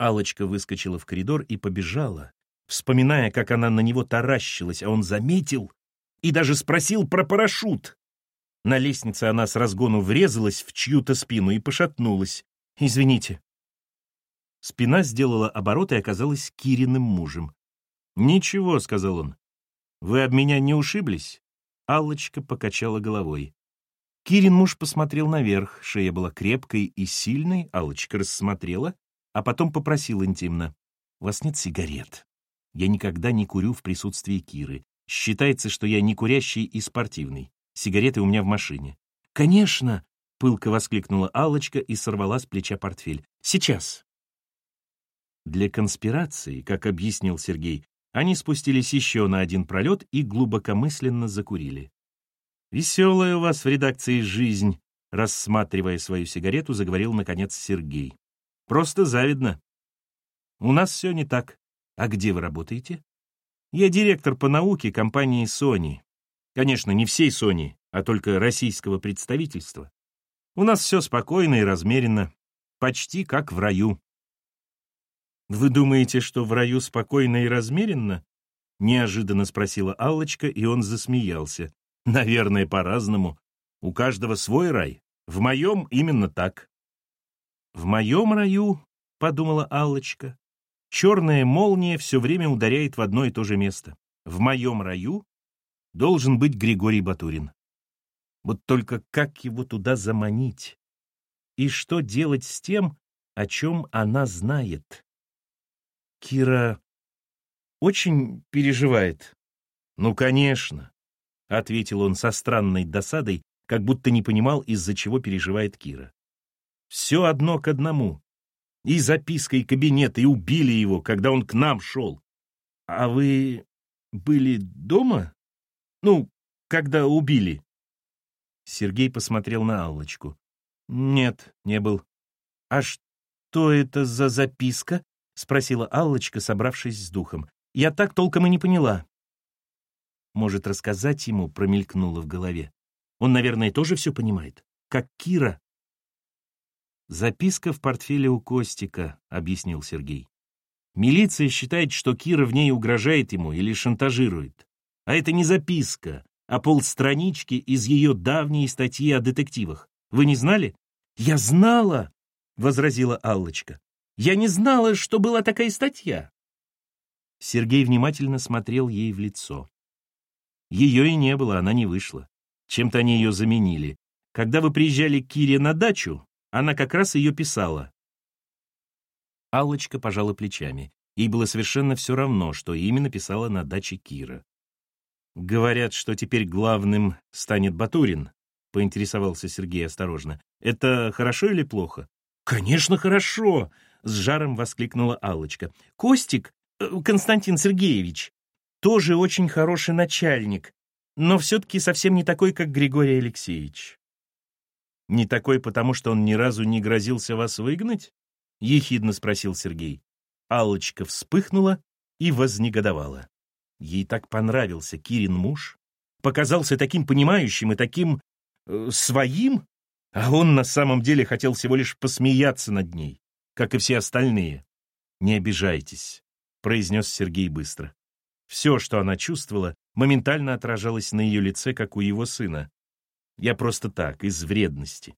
Алочка выскочила в коридор и побежала, вспоминая, как она на него таращилась, а он заметил и даже спросил про парашют. На лестнице она с разгону врезалась в чью-то спину и пошатнулась. «Извините». Спина сделала оборот и оказалась Кириным мужем. «Ничего», — сказал он. «Вы об меня не ушиблись?» Аллочка покачала головой. Кирин муж посмотрел наверх, шея была крепкой и сильной, Аллочка рассмотрела, а потом попросил интимно. «У вас нет сигарет?» «Я никогда не курю в присутствии Киры. Считается, что я не курящий и спортивный. Сигареты у меня в машине». «Конечно!» — пылко воскликнула Аллочка и сорвала с плеча портфель. «Сейчас!» Для конспирации, как объяснил Сергей, они спустились еще на один пролет и глубокомысленно закурили. «Веселая у вас в редакции жизнь», — рассматривая свою сигарету, заговорил, наконец, Сергей. «Просто завидно. У нас все не так. А где вы работаете?» «Я директор по науке компании Sony. Конечно, не всей Sony, а только российского представительства. У нас все спокойно и размеренно, почти как в раю». «Вы думаете, что в раю спокойно и размеренно?» — неожиданно спросила Аллочка, и он засмеялся. «Наверное, по-разному. У каждого свой рай. В моем именно так». «В моем раю», — подумала Аллочка, — «черная молния все время ударяет в одно и то же место. В моем раю должен быть Григорий Батурин. Вот только как его туда заманить? И что делать с тем, о чем она знает?» Кира очень переживает. Ну, конечно, ответил он со странной досадой, как будто не понимал, из-за чего переживает Кира. Все одно к одному. И записка, и кабинет, и убили его, когда он к нам шел. А вы были дома? Ну, когда убили? Сергей посмотрел на Аллочку. Нет, не был. А что это за записка? — спросила Аллочка, собравшись с духом. «Я так толком и не поняла». «Может, рассказать ему?» — промелькнуло в голове. «Он, наверное, тоже все понимает. Как Кира». «Записка в портфеле у Костика», — объяснил Сергей. «Милиция считает, что Кира в ней угрожает ему или шантажирует. А это не записка, а полстранички из ее давней статьи о детективах. Вы не знали?» «Я знала!» — возразила Аллочка. Я не знала, что была такая статья. Сергей внимательно смотрел ей в лицо. Ее и не было, она не вышла. Чем-то они ее заменили. Когда вы приезжали к Кире на дачу, она как раз ее писала. Аллочка пожала плечами. Ей было совершенно все равно, что именно писала на даче Кира. «Говорят, что теперь главным станет Батурин», — поинтересовался Сергей осторожно. «Это хорошо или плохо?» «Конечно, хорошо!» с жаром воскликнула Аллочка. Костик, э, Константин Сергеевич, тоже очень хороший начальник, но все-таки совсем не такой, как Григорий Алексеевич. Не такой, потому что он ни разу не грозился вас выгнать? Ехидно спросил Сергей. Аллочка вспыхнула и вознегодовала. Ей так понравился Кирин муж, показался таким понимающим и таким э, своим, а он на самом деле хотел всего лишь посмеяться над ней как и все остальные. «Не обижайтесь», — произнес Сергей быстро. Все, что она чувствовала, моментально отражалось на ее лице, как у его сына. Я просто так, из вредности.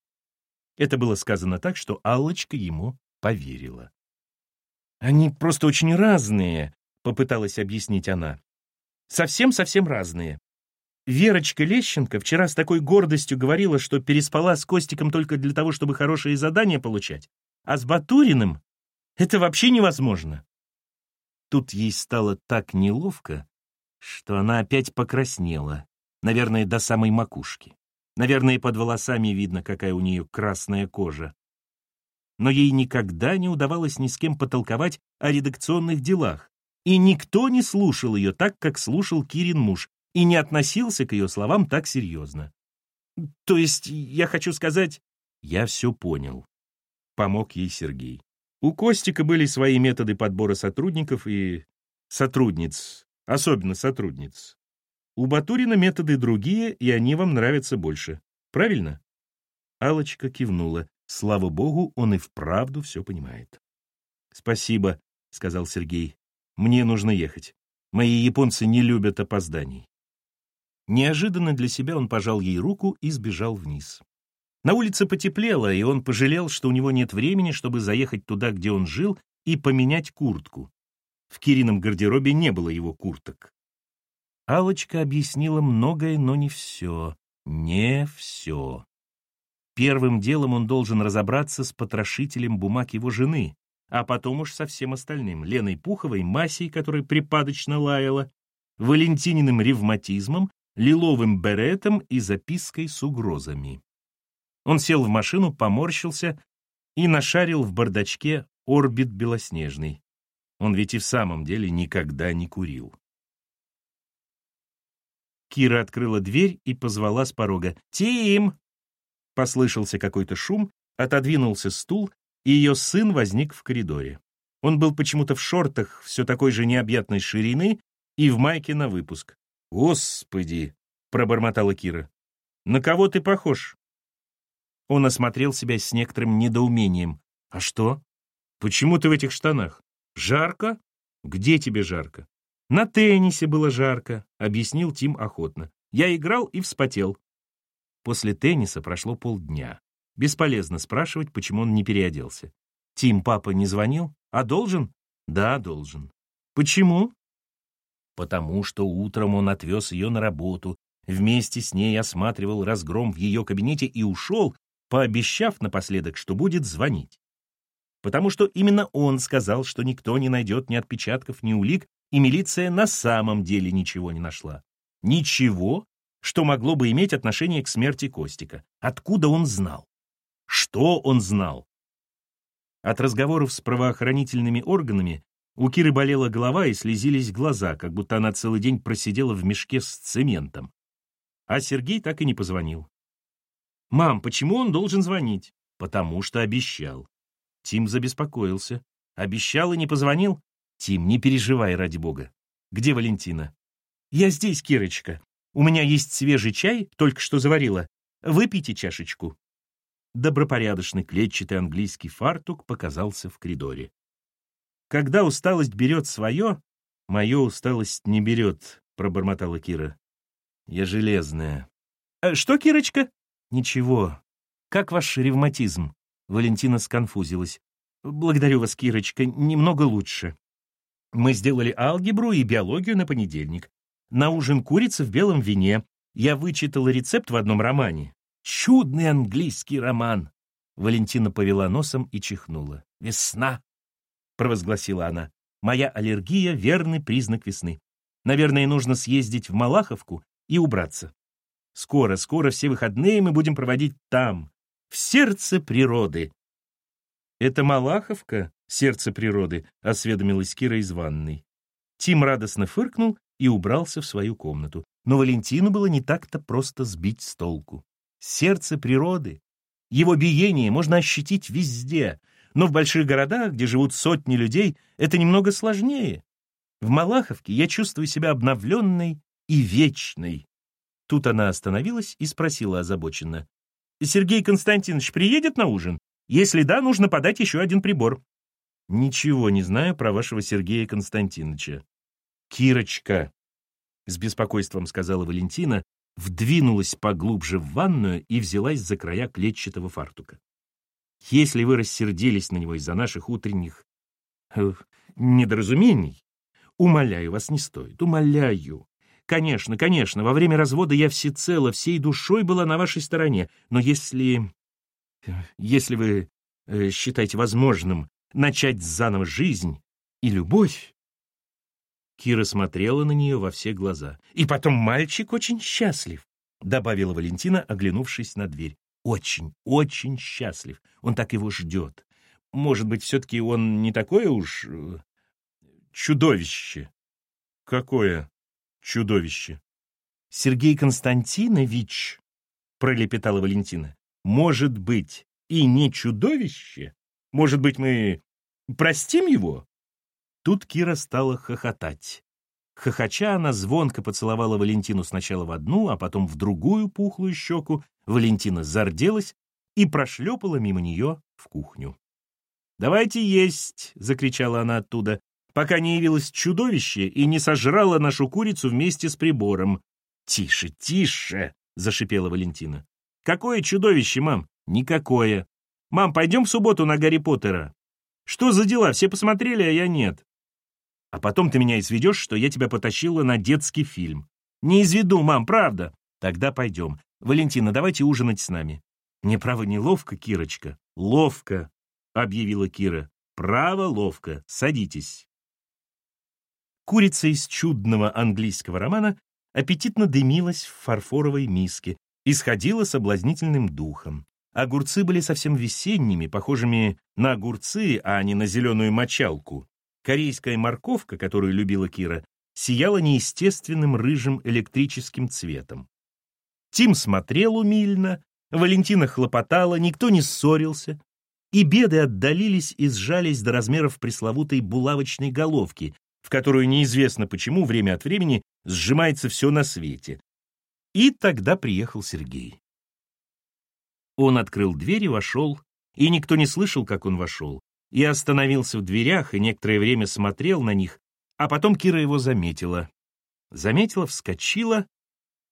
Это было сказано так, что Аллочка ему поверила. «Они просто очень разные», — попыталась объяснить она. «Совсем-совсем разные. Верочка Лещенко вчера с такой гордостью говорила, что переспала с Костиком только для того, чтобы хорошие задания получать, а с Батуриным это вообще невозможно. Тут ей стало так неловко, что она опять покраснела, наверное, до самой макушки. Наверное, под волосами видно, какая у нее красная кожа. Но ей никогда не удавалось ни с кем потолковать о редакционных делах, и никто не слушал ее так, как слушал Кирин муж, и не относился к ее словам так серьезно. То есть, я хочу сказать, я все понял помог ей Сергей. У Костика были свои методы подбора сотрудников и сотрудниц, особенно сотрудниц. У Батурина методы другие, и они вам нравятся больше. Правильно? Алочка кивнула. Слава богу, он и вправду все понимает. «Спасибо», — сказал Сергей. «Мне нужно ехать. Мои японцы не любят опозданий». Неожиданно для себя он пожал ей руку и сбежал вниз. На улице потеплело, и он пожалел, что у него нет времени, чтобы заехать туда, где он жил, и поменять куртку. В Кирином гардеробе не было его курток. Алочка объяснила многое, но не все. Не все. Первым делом он должен разобраться с потрошителем бумаг его жены, а потом уж со всем остальным — Леной Пуховой, Масей, которая припадочно лаяла, Валентининым ревматизмом, лиловым беретом и запиской с угрозами. Он сел в машину, поморщился и нашарил в бардачке орбит белоснежный. Он ведь и в самом деле никогда не курил. Кира открыла дверь и позвала с порога. «Тим!» Послышался какой-то шум, отодвинулся стул, и ее сын возник в коридоре. Он был почему-то в шортах все такой же необъятной ширины и в майке на выпуск. «Господи!» — пробормотала Кира. «На кого ты похож?» Он осмотрел себя с некоторым недоумением. «А что? Почему ты в этих штанах? Жарко? Где тебе жарко?» «На теннисе было жарко», — объяснил Тим охотно. «Я играл и вспотел. После тенниса прошло полдня. Бесполезно спрашивать, почему он не переоделся. Тим, папа не звонил? А должен? Да, должен. Почему? Потому что утром он отвез ее на работу, вместе с ней осматривал разгром в ее кабинете и ушел, пообещав напоследок, что будет звонить. Потому что именно он сказал, что никто не найдет ни отпечатков, ни улик, и милиция на самом деле ничего не нашла. Ничего, что могло бы иметь отношение к смерти Костика. Откуда он знал? Что он знал? От разговоров с правоохранительными органами у Киры болела голова и слезились глаза, как будто она целый день просидела в мешке с цементом. А Сергей так и не позвонил. «Мам, почему он должен звонить?» «Потому что обещал». Тим забеспокоился. «Обещал и не позвонил?» «Тим, не переживай, ради бога. Где Валентина?» «Я здесь, Кирочка. У меня есть свежий чай, только что заварила. Выпейте чашечку». Добропорядочный клетчатый английский фартук показался в коридоре. «Когда усталость берет свое, мою усталость не берет», — пробормотала Кира. «Я железная». «Э, «Что, Кирочка?» «Ничего. Как ваш ревматизм?» Валентина сконфузилась. «Благодарю вас, Кирочка, немного лучше. Мы сделали алгебру и биологию на понедельник. На ужин курица в белом вине. Я вычитала рецепт в одном романе. Чудный английский роман. Валентина повела носом и чихнула. «Весна!» — провозгласила она. «Моя аллергия — верный признак весны. Наверное, нужно съездить в Малаховку и убраться. Скоро, скоро все выходные мы будем проводить там, в сердце природы». «Это Малаховка, сердце природы?» — осведомилась Кира из ванной. Тим радостно фыркнул и убрался в свою комнату. Но Валентину было не так-то просто сбить с толку. Сердце природы, его биение можно ощутить везде, но в больших городах, где живут сотни людей, это немного сложнее. В Малаховке я чувствую себя обновленной и вечной. Тут она остановилась и спросила озабоченно. «Сергей Константинович приедет на ужин? Если да, нужно подать еще один прибор». «Ничего не знаю про вашего Сергея Константиновича. «Кирочка», — с беспокойством сказала Валентина, вдвинулась поглубже в ванную и взялась за края клетчатого фартука. «Если вы рассердились на него из-за наших утренних э, недоразумений, умоляю вас, не стоит, умоляю. Конечно, конечно, во время развода я всецело, всей душой была на вашей стороне, но если... если вы э, считаете возможным начать заново жизнь и любовь, Кира смотрела на нее во все глаза. «И потом мальчик очень счастлив», — добавила Валентина, оглянувшись на дверь. «Очень, очень счастлив. Он так его ждет. Может быть, все-таки он не такое уж... Э, чудовище?» «Какое чудовище?» «Сергей Константинович», — пролепетала Валентина, — «может быть, и не чудовище? Может быть, мы простим его?» Тут Кира стала хохотать. Хохоча она звонко поцеловала Валентину сначала в одну, а потом в другую пухлую щеку. Валентина зарделась и прошлепала мимо нее в кухню. «Давайте есть!» — закричала она оттуда, пока не явилось чудовище и не сожрало нашу курицу вместе с прибором. «Тише, тише!» — зашипела Валентина. «Какое чудовище, мам?» «Никакое. Мам, пойдем в субботу на Гарри Поттера. Что за дела? Все посмотрели, а я нет. А потом ты меня изведешь, что я тебя потащила на детский фильм. Не изведу, мам, правда. Тогда пойдем. Валентина, давайте ужинать с нами. Мне, право, неловко, Кирочка. Ловко, объявила Кира. Право, ловко. Садитесь. Курица из чудного английского романа аппетитно дымилась в фарфоровой миске, исходила соблазнительным духом. Огурцы были совсем весенними, похожими на огурцы, а не на зеленую мочалку. Корейская морковка, которую любила Кира, сияла неестественным рыжим электрическим цветом. Тим смотрел умильно, Валентина хлопотала, никто не ссорился, и беды отдалились и сжались до размеров пресловутой булавочной головки, в которую неизвестно почему время от времени сжимается все на свете. И тогда приехал Сергей. Он открыл дверь и вошел, и никто не слышал, как он вошел, и остановился в дверях, и некоторое время смотрел на них, а потом Кира его заметила. Заметила, вскочила,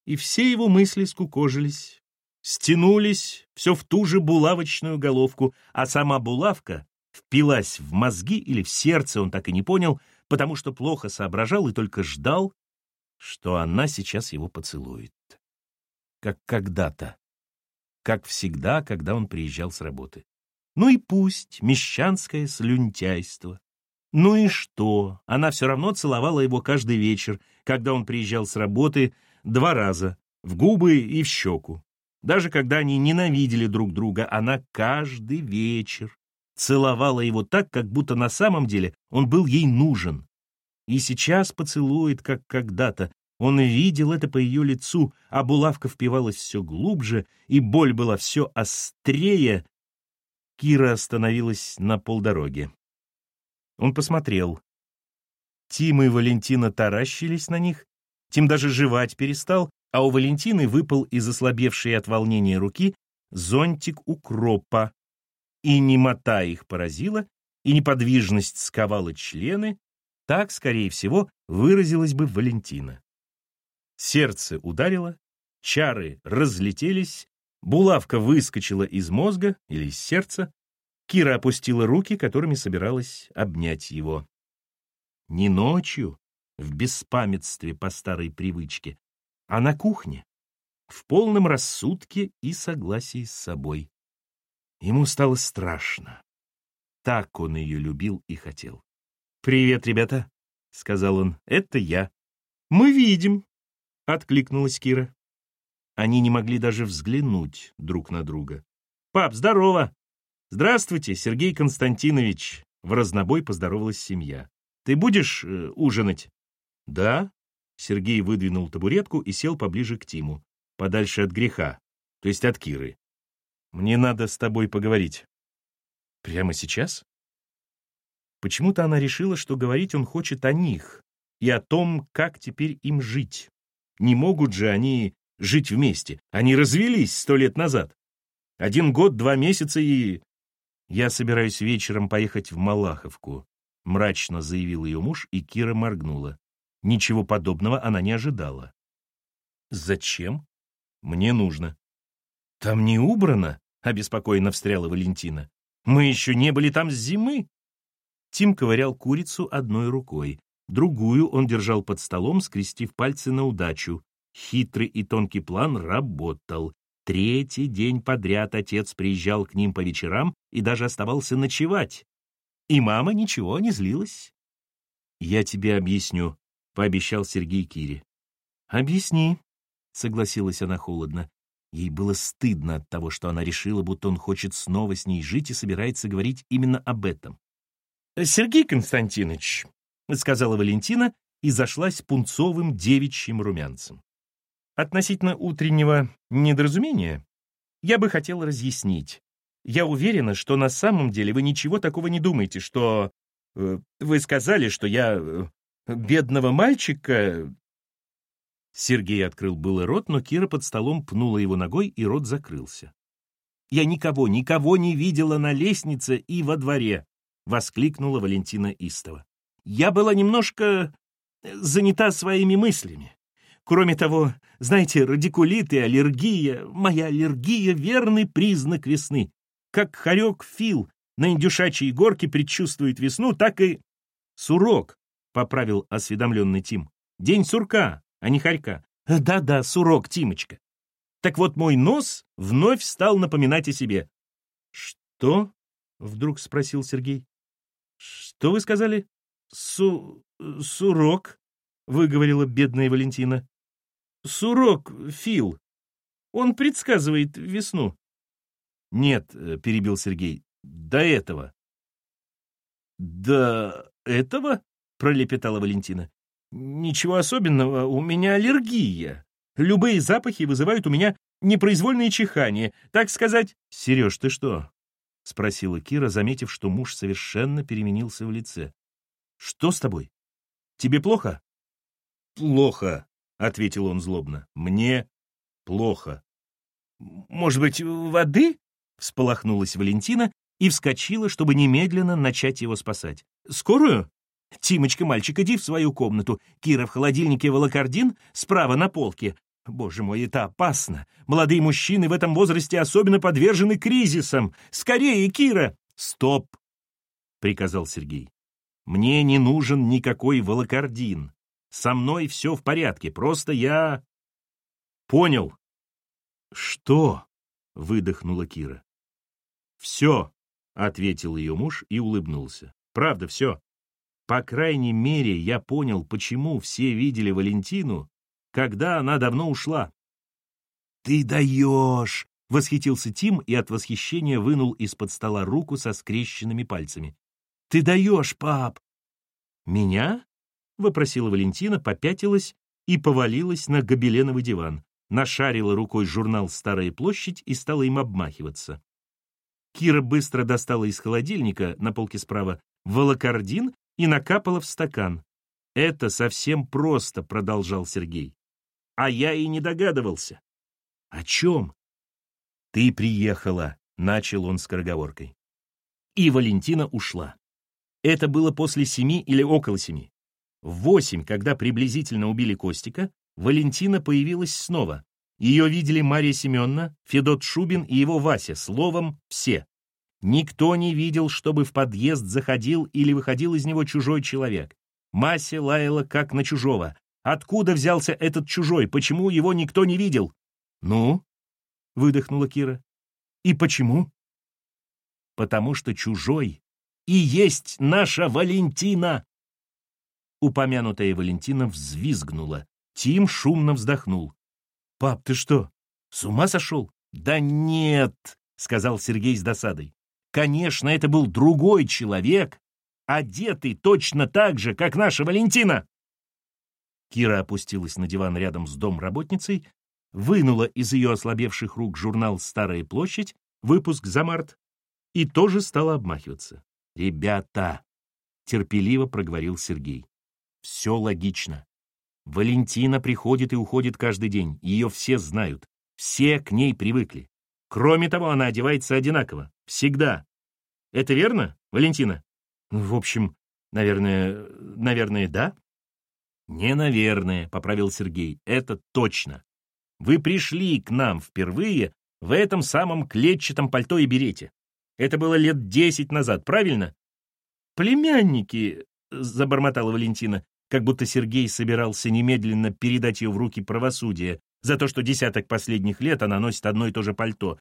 и все его мысли скукожились, стянулись все в ту же булавочную головку, а сама булавка впилась в мозги или в сердце, он так и не понял, потому что плохо соображал и только ждал, что она сейчас его поцелует. Как когда-то как всегда, когда он приезжал с работы. Ну и пусть, мещанское слюнтяйство. Ну и что? Она все равно целовала его каждый вечер, когда он приезжал с работы, два раза, в губы и в щеку. Даже когда они ненавидели друг друга, она каждый вечер целовала его так, как будто на самом деле он был ей нужен. И сейчас поцелует, как когда-то, он видел это по ее лицу, а булавка впивалась все глубже, и боль была все острее. Кира остановилась на полдороге. Он посмотрел. Тим и Валентина таращились на них. Тим даже жевать перестал, а у Валентины выпал из ослабевшей от волнения руки зонтик укропа. И немота их поразила, и неподвижность сковала члены. Так, скорее всего, выразилась бы Валентина. Сердце ударило, чары разлетелись, булавка выскочила из мозга или из сердца. Кира опустила руки, которыми собиралась обнять его. Не ночью, в беспамятстве по старой привычке, а на кухне, в полном рассудке и согласии с собой. Ему стало страшно. Так он ее любил и хотел. «Привет, ребята», — сказал он, — «это я». «Мы видим», Откликнулась Кира. Они не могли даже взглянуть друг на друга. «Пап, здорово!» «Здравствуйте, Сергей Константинович!» В разнобой поздоровалась семья. «Ты будешь э, ужинать?» «Да». Сергей выдвинул табуретку и сел поближе к Тиму, подальше от греха, то есть от Киры. «Мне надо с тобой поговорить». «Прямо сейчас?» Почему-то она решила, что говорить он хочет о них и о том, как теперь им жить. Не могут же они жить вместе. Они развелись сто лет назад. Один год, два месяца и... Я собираюсь вечером поехать в Малаховку, мрачно заявил ее муж, и Кира моргнула. Ничего подобного она не ожидала. Зачем? Мне нужно. Там не убрано, обеспокоенно встряла Валентина. Мы еще не были там с зимы. Тим ковырял курицу одной рукой. Другую он держал под столом, скрестив пальцы на удачу. Хитрый и тонкий план работал. Третий день подряд отец приезжал к ним по вечерам и даже оставался ночевать. И мама ничего не злилась. «Я тебе объясню», — пообещал Сергей Кире. «Объясни», — согласилась она холодно. Ей было стыдно от того, что она решила, будто он хочет снова с ней жить и собирается говорить именно об этом. «Сергей Константинович, — сказала Валентина и зашлась пунцовым девичьим румянцем. Относительно утреннего недоразумения я бы хотел разъяснить. Я уверена, что на самом деле вы ничего такого не думаете, что... Э, вы сказали, что я... Э, бедного мальчика... Сергей открыл было рот, но Кира под столом пнула его ногой, и рот закрылся. Я никого, никого не видела на лестнице и во дворе. воскликнула Валентина истово. «Я была немножко занята своими мыслями. Кроме того, знаете, радикулит и аллергия, моя аллергия — верный признак весны. Как хорек Фил на индюшачьей горке предчувствует весну, так и... Сурок, — поправил осведомленный Тим. День сурка, а не хорька. Да-да, сурок, Тимочка. Так вот, мой нос вновь стал напоминать о себе. Что? — вдруг спросил Сергей. Что вы сказали? Су... сурок, — выговорила бедная Валентина. Сурок, Фил. Он предсказывает весну. Нет, э, — перебил Сергей, — до этого. До этого? — пролепетала Валентина. Ничего особенного, у меня аллергия. Любые запахи вызывают у меня непроизвольное чихание. Так сказать... — Сереж, ты что? — спросила Кира, заметив, что муж совершенно переменился в лице. — Что с тобой? Тебе плохо? — Плохо, — ответил он злобно. — Мне плохо. — Может быть, воды? — всполохнулась Валентина и вскочила, чтобы немедленно начать его спасать. «Скорую?» «Тимочка, мальчик, иди в свою комнату. Кира в холодильнике волокордин, справа на полке. Боже мой, это опасно. Молодые мужчины в этом возрасте особенно подвержены кризисам. Скорее, Кира!» «Стоп!» — приказал Сергей. «Мне не нужен никакой волокордин. Со мной все в порядке, просто я...» «Понял». «Что?» — выдохнула Кира. «Все», — ответил ее муж и улыбнулся. «Правда, все. По крайней мере, я понял, почему все видели Валентину, когда она давно ушла». «Ты даешь!» — восхитился Тим и от восхищения вынул из-под стола руку со скрещенными пальцами. «Ты даешь, пап!» «Меня?» — вопросила Валентина, попятилась и повалилась на гобеленовый диван, нашарила рукой журнал «Старая площадь» и стала им обмахиваться. Кира быстро достала из холодильника на полке справа волокордин и накапала в стакан. «Это совсем просто», — продолжал Сергей. «А я и не догадывался». «О чем?» «Ты приехала», — начал он скороговоркой. И Валентина ушла. Это было после семи или около семи. В восемь, когда приблизительно убили Костика, Валентина появилась снова, ее видели Мария Семеновна, Федот Шубин и его Вася, словом, все. Никто не видел, чтобы в подъезд заходил или выходил из него чужой человек. Мася лаяла как на чужого. Откуда взялся этот чужой? Почему его никто не видел? Ну? Выдохнула Кира. И почему? Потому что чужой и есть наша Валентина. Упомянутая Валентина взвизгнула. Тим шумно вздохнул. «Пап, ты что, с ума сошел?» «Да нет», — сказал Сергей с досадой. «Конечно, это был другой человек, одетый точно так же, как наша Валентина». Кира опустилась на диван рядом с домработницей, вынула из ее ослабевших рук журнал «Старая площадь», выпуск за март, и тоже стала обмахиваться. «Ребята!» — терпеливо проговорил Сергей. «Все логично. Валентина приходит и уходит каждый день, ее все знают, все к ней привыкли. Кроме того, она одевается одинаково, всегда. Это верно, Валентина? В общем, наверное, наверное, да? Не наверное, поправил Сергей, это точно. Вы пришли к нам впервые в этом самом клетчатом пальто и берете. Это было лет десять назад, правильно? Племянники, забормотала Валентина как будто Сергей собирался немедленно передать ее в руки правосудия за то, что десяток последних лет она носит одно и то же пальто.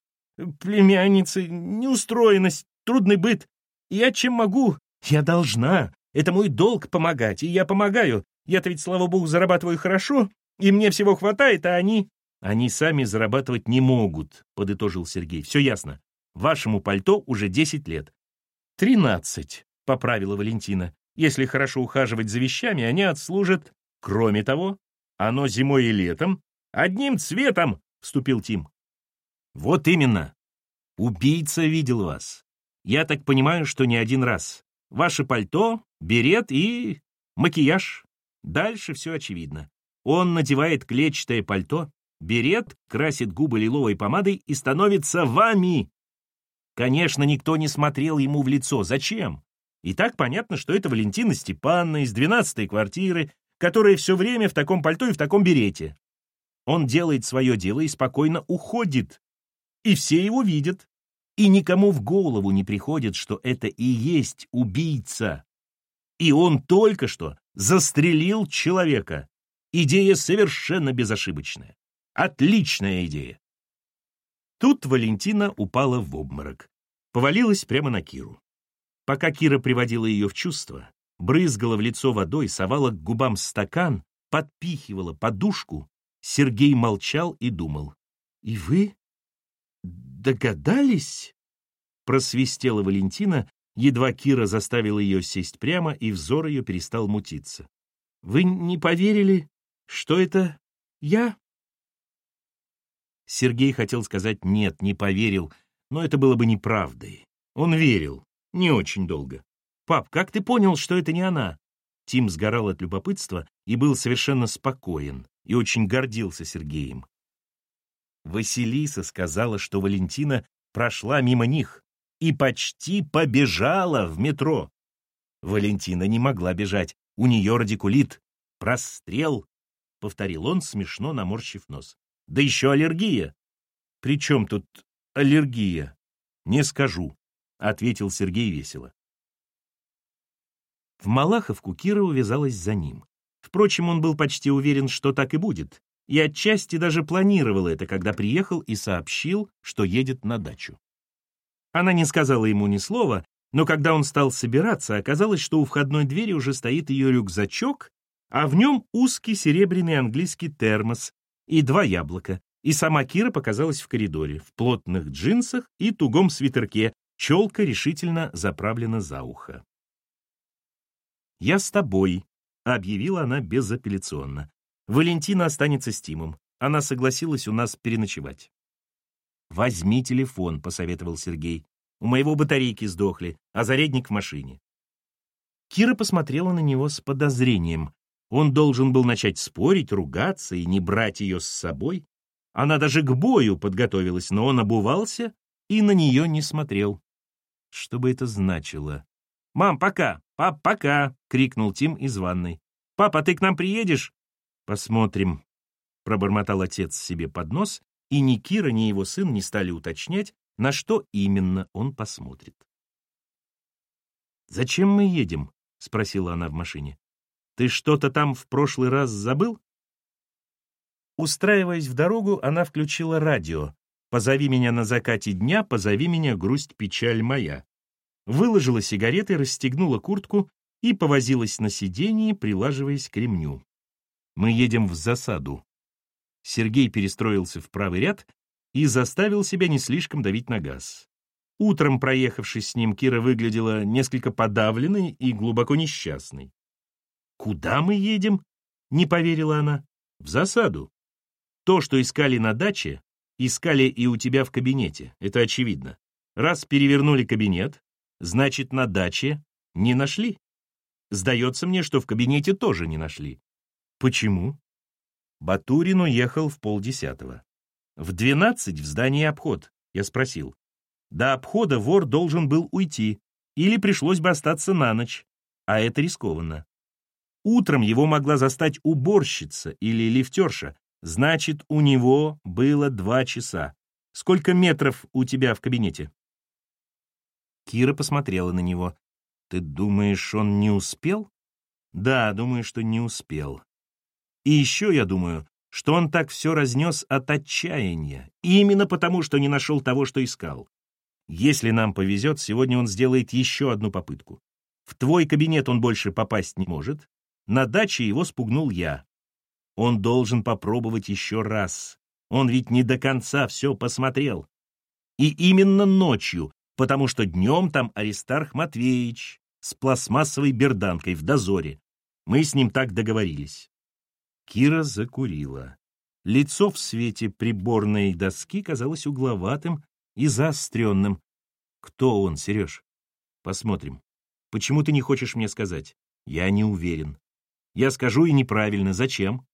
«Племянница, неустроенность, трудный быт. Я чем могу? Я должна. Это мой долг помогать, и я помогаю. Я-то ведь, слава богу, зарабатываю хорошо, и мне всего хватает, а они...» «Они сами зарабатывать не могут», — подытожил Сергей. «Все ясно. Вашему пальто уже десять лет». «Тринадцать», — поправила Валентина. Если хорошо ухаживать за вещами, они отслужат. Кроме того, оно зимой и летом одним цветом, — вступил Тим. Вот именно. Убийца видел вас. Я так понимаю, что не один раз. Ваше пальто, берет и макияж. Дальше все очевидно. Он надевает клетчатое пальто, берет, красит губы лиловой помадой и становится вами. Конечно, никто не смотрел ему в лицо. Зачем? И так понятно, что это Валентина Степановна из двенадцатой квартиры, которая все время в таком пальто и в таком берете. Он делает свое дело и спокойно уходит. И все его видят. И никому в голову не приходит, что это и есть убийца. И он только что застрелил человека. Идея совершенно безошибочная. Отличная идея. Тут Валентина упала в обморок. Повалилась прямо на Киру. Пока Кира приводила ее в чувство, брызгала в лицо водой, совала к губам стакан, подпихивала подушку, Сергей молчал и думал. «И вы догадались?» Просвистела Валентина, едва Кира заставила ее сесть прямо, и взор ее перестал мутиться. «Вы не поверили, что это я?» Сергей хотел сказать «нет, не поверил», но это было бы неправдой. Он верил, не очень долго. «Пап, как ты понял, что это не она?» Тим сгорал от любопытства и был совершенно спокоен, и очень гордился Сергеем. Василиса сказала, что Валентина прошла мимо них и почти побежала в метро. Валентина не могла бежать, у нее радикулит. Прострел, — повторил он, смешно наморщив нос. Да еще аллергия. При чем тут аллергия? Не скажу, — ответил Сергей весело. В Малаховку Кира увязалась за ним. Впрочем, он был почти уверен, что так и будет, и отчасти даже планировал это, когда приехал и сообщил, что едет на дачу. Она не сказала ему ни слова, но когда он стал собираться, оказалось, что у входной двери уже стоит ее рюкзачок, а в нем узкий серебряный английский термос и два яблока, и сама Кира показалась в коридоре, в плотных джинсах и тугом свитерке, челка решительно заправлена за ухо. «Я с тобой», — объявила она безапелляционно. «Валентина останется с Тимом. Она согласилась у нас переночевать». «Возьми телефон», — посоветовал Сергей. «У моего батарейки сдохли, а зарядник в машине». Кира посмотрела на него с подозрением. Он должен был начать спорить, ругаться и не брать ее с собой. Она даже к бою подготовилась, но он обувался и на нее не смотрел. Что бы это значило? «Мам, пока! Пап, пока!» — крикнул Тим из ванной. «Папа, ты к нам приедешь?» «Посмотрим», — пробормотал отец себе под нос, и ни Кира, ни его сын не стали уточнять, на что именно он посмотрит. «Зачем мы едем?» — спросила она в машине. «Ты что-то там в прошлый раз забыл?» Устраиваясь в дорогу, она включила радио. «Позови меня на закате дня, позови меня грусть-печаль моя» выложила сигареты, расстегнула куртку и повозилась на сиденье, прилаживаясь к ремню. Мы едем в засаду. Сергей перестроился в правый ряд и заставил себя не слишком давить на газ. Утром, проехавшись с ним, Кира выглядела несколько подавленной и глубоко несчастной. «Куда мы едем?» — не поверила она. «В засаду. То, что искали на даче, искали и у тебя в кабинете, это очевидно. Раз перевернули кабинет, Значит, на даче не нашли. Сдается мне, что в кабинете тоже не нашли. Почему? Батурин уехал в полдесятого. В двенадцать в здании обход, я спросил. До обхода вор должен был уйти, или пришлось бы остаться на ночь, а это рискованно. Утром его могла застать уборщица или лифтерша, значит, у него было два часа. Сколько метров у тебя в кабинете? Кира посмотрела на него. «Ты думаешь, он не успел?» «Да, думаю, что не успел. И еще я думаю, что он так все разнес от отчаяния, именно потому, что не нашел того, что искал. Если нам повезет, сегодня он сделает еще одну попытку. В твой кабинет он больше попасть не может. На даче его спугнул я. Он должен попробовать еще раз. Он ведь не до конца все посмотрел. И именно ночью, потому что днем там Аристарх Матвеевич с пластмассовой берданкой в дозоре. Мы с ним так договорились. Кира закурила. Лицо в свете приборной доски казалось угловатым и заостренным. Кто он, Сереж? Посмотрим. Почему ты не хочешь мне сказать? Я не уверен. Я скажу и неправильно. Зачем?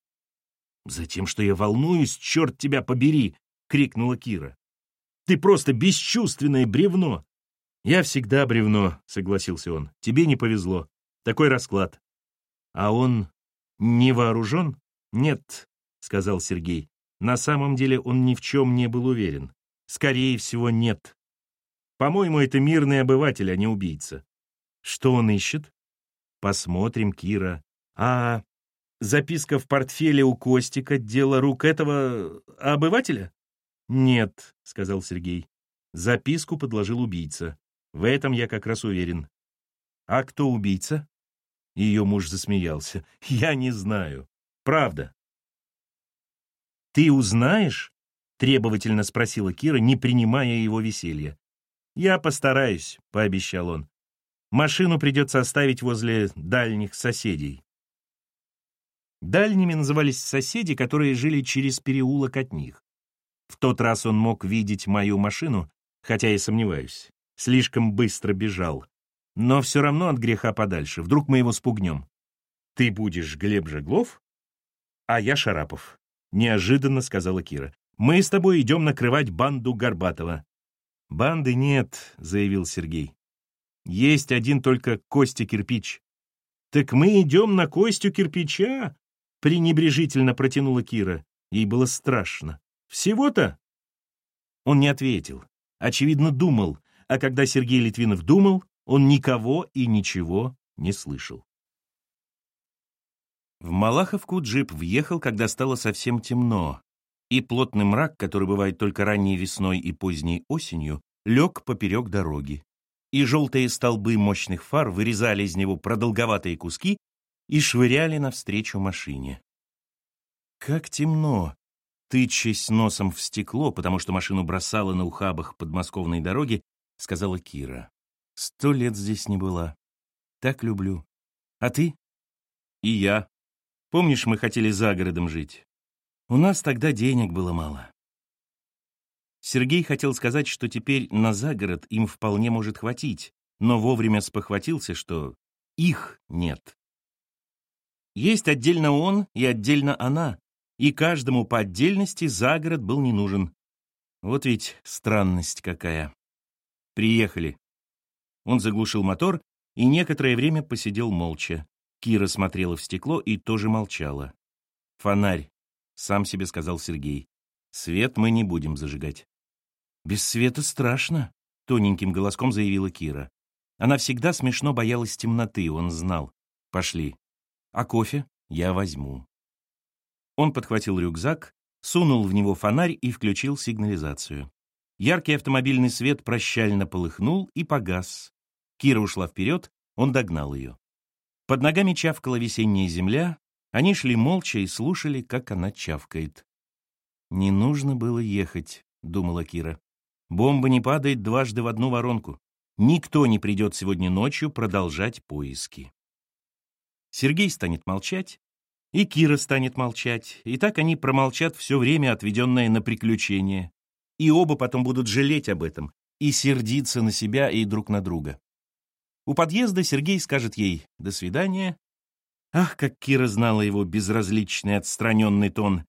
Затем, что я волнуюсь, черт тебя побери! — крикнула Кира. Ты просто бесчувственное бревно. «Я всегда бревно», — согласился он. «Тебе не повезло. Такой расклад». «А он не вооружен?» «Нет», — сказал Сергей. На самом деле он ни в чем не был уверен. Скорее всего, нет. По-моему, это мирный обыватель, а не убийца. Что он ищет? Посмотрим, Кира. А записка в портфеле у Костика — дело рук этого обывателя? Нет, — сказал Сергей. Записку подложил убийца. В этом я как раз уверен. А кто убийца? Ее муж засмеялся. Я не знаю. Правда. Ты узнаешь? Требовательно спросила Кира, не принимая его веселья. «Я постараюсь», — пообещал он. «Машину придется оставить возле дальних соседей». Дальними назывались соседи, которые жили через переулок от них. В тот раз он мог видеть мою машину, хотя и сомневаюсь. Слишком быстро бежал. Но все равно от греха подальше. Вдруг мы его спугнем. «Ты будешь Глеб Жеглов?» «А я Шарапов», — неожиданно сказала Кира. Мы с тобой идем накрывать банду Горбатова». «Банды нет», — заявил Сергей. «Есть один только Костя Кирпич». «Так мы идем на Костю Кирпича?» — пренебрежительно протянула Кира. Ей было страшно. «Всего-то?» Он не ответил. Очевидно, думал, а когда Сергей Литвинов думал, он никого и ничего не слышал. В Малаховку джип въехал, когда стало совсем темно, и плотный мрак, который бывает только ранней весной и поздней осенью, лег поперек дороги. И желтые столбы мощных фар вырезали из него продолговатые куски и швыряли навстречу машине. Как темно, тычась носом в стекло, потому что машину бросала на ухабах подмосковной дороги, сказала Кира. Сто лет здесь не была. Так люблю. А ты? И я. Помнишь, мы хотели за городом жить? У нас тогда денег было мало. Сергей хотел сказать, что теперь на загород им вполне может хватить, но вовремя спохватился, что их нет. Есть отдельно он и отдельно она, и каждому по отдельности загород был не нужен. Вот ведь странность какая. Приехали. Он заглушил мотор и некоторое время посидел молча. Кира смотрела в стекло и тоже молчала. Фонарь сам себе сказал Сергей. Свет мы не будем зажигать. Без света страшно, тоненьким голоском заявила Кира. Она всегда смешно боялась темноты, он знал. Пошли. А кофе я возьму. Он подхватил рюкзак, сунул в него фонарь и включил сигнализацию. Яркий автомобильный свет прощально полыхнул и погас. Кира ушла вперед, он догнал ее. Под ногами чавкала весенняя земля, они шли молча и слушали, как она чавкает. «Не нужно было ехать», — думала Кира. «Бомба не падает дважды в одну воронку. Никто не придет сегодня ночью продолжать поиски». Сергей станет молчать, и Кира станет молчать, и так они промолчат все время, отведенное на приключения. И оба потом будут жалеть об этом и сердиться на себя и друг на друга. У подъезда Сергей скажет ей «до свидания», Ах, как Кира знала его безразличный отстраненный тон.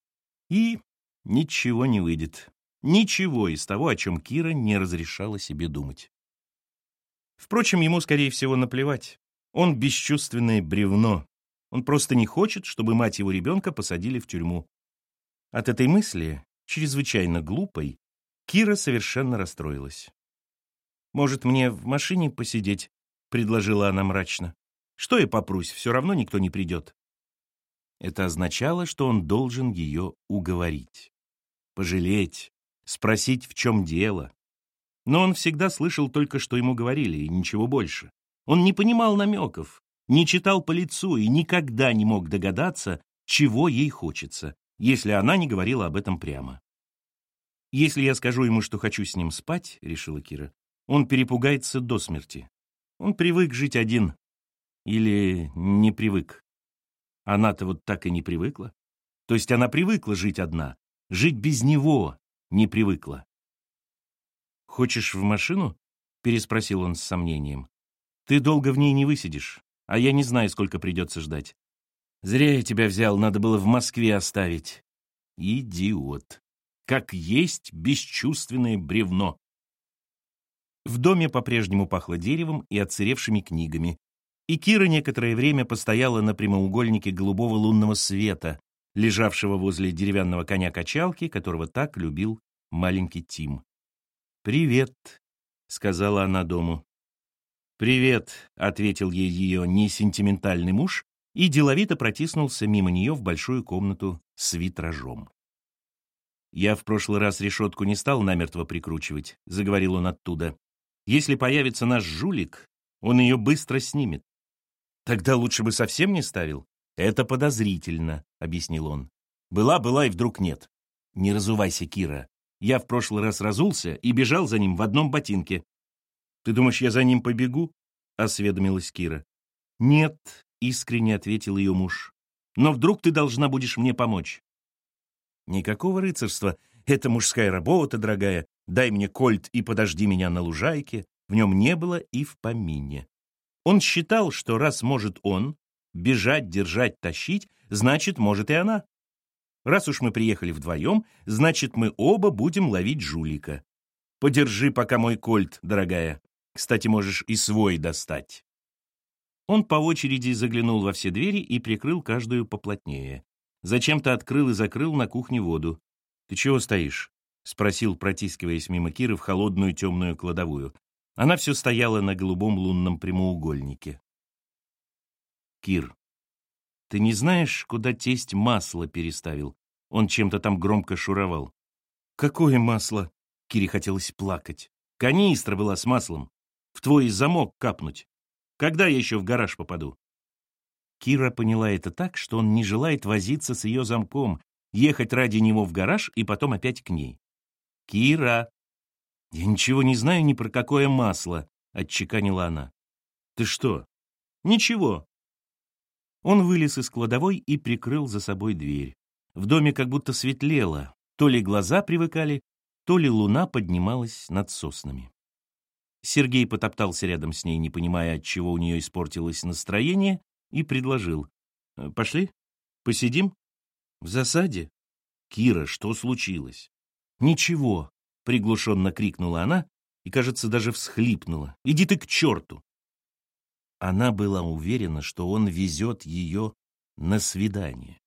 И ничего не выйдет. Ничего из того, о чем Кира не разрешала себе думать. Впрочем, ему, скорее всего, наплевать. Он бесчувственное бревно. Он просто не хочет, чтобы мать его ребенка посадили в тюрьму. От этой мысли, чрезвычайно глупой, Кира совершенно расстроилась. «Может, мне в машине посидеть?» — предложила она мрачно. Что я попрусь, все равно никто не придет. Это означало, что он должен ее уговорить, пожалеть, спросить, в чем дело. Но он всегда слышал только, что ему говорили, и ничего больше. Он не понимал намеков, не читал по лицу и никогда не мог догадаться, чего ей хочется, если она не говорила об этом прямо. «Если я скажу ему, что хочу с ним спать», — решила Кира, — «он перепугается до смерти. Он привык жить один, или не привык? Она-то вот так и не привыкла. То есть она привыкла жить одна, жить без него не привыкла. «Хочешь в машину?» — переспросил он с сомнением. «Ты долго в ней не высидишь, а я не знаю, сколько придется ждать. Зря я тебя взял, надо было в Москве оставить. Идиот. Как есть бесчувственное бревно. В доме по-прежнему пахло деревом и отсыревшими книгами, и Кира некоторое время постояла на прямоугольнике голубого лунного света, лежавшего возле деревянного коня-качалки, которого так любил маленький Тим. «Привет», — сказала она дому. «Привет», — ответил ей ее несентиментальный муж и деловито протиснулся мимо нее в большую комнату с витражом. «Я в прошлый раз решетку не стал намертво прикручивать», — заговорил он оттуда. «Если появится наш жулик, он ее быстро снимет. Тогда лучше бы совсем не ставил. Это подозрительно, объяснил он. Была, была и вдруг нет. Не разувайся, Кира. Я в прошлый раз разулся и бежал за ним в одном ботинке. Ты думаешь, я за ним побегу? Осведомилась Кира. Нет, искренне ответил ее муж. Но вдруг ты должна будешь мне помочь. Никакого рыцарства. Это мужская работа, дорогая. Дай мне кольт и подожди меня на лужайке. В нем не было и в помине. Он считал, что раз может он, бежать, держать, тащить, значит, может и она. Раз уж мы приехали вдвоем, значит, мы оба будем ловить жулика. Подержи пока мой кольт, дорогая. Кстати, можешь и свой достать. Он по очереди заглянул во все двери и прикрыл каждую поплотнее. Зачем-то открыл и закрыл на кухне воду. «Ты чего стоишь?» — спросил, протискиваясь мимо Киры в холодную темную кладовую. Она все стояла на голубом лунном прямоугольнике. Кир, ты не знаешь, куда тесть масло переставил? Он чем-то там громко шуровал. Какое масло? Кире хотелось плакать. Канистра была с маслом. В твой замок капнуть. Когда я еще в гараж попаду? Кира поняла это так, что он не желает возиться с ее замком, ехать ради него в гараж и потом опять к ней. «Кира!» «Я ничего не знаю ни про какое масло», — отчеканила она. «Ты что?» «Ничего». Он вылез из кладовой и прикрыл за собой дверь. В доме как будто светлело, то ли глаза привыкали, то ли луна поднималась над соснами. Сергей потоптался рядом с ней, не понимая, от чего у нее испортилось настроение, и предложил. «Э, «Пошли? Посидим?» «В засаде?» «Кира, что случилось?» «Ничего», приглушенно крикнула она и, кажется, даже всхлипнула. «Иди ты к черту!» Она была уверена, что он везет ее на свидание.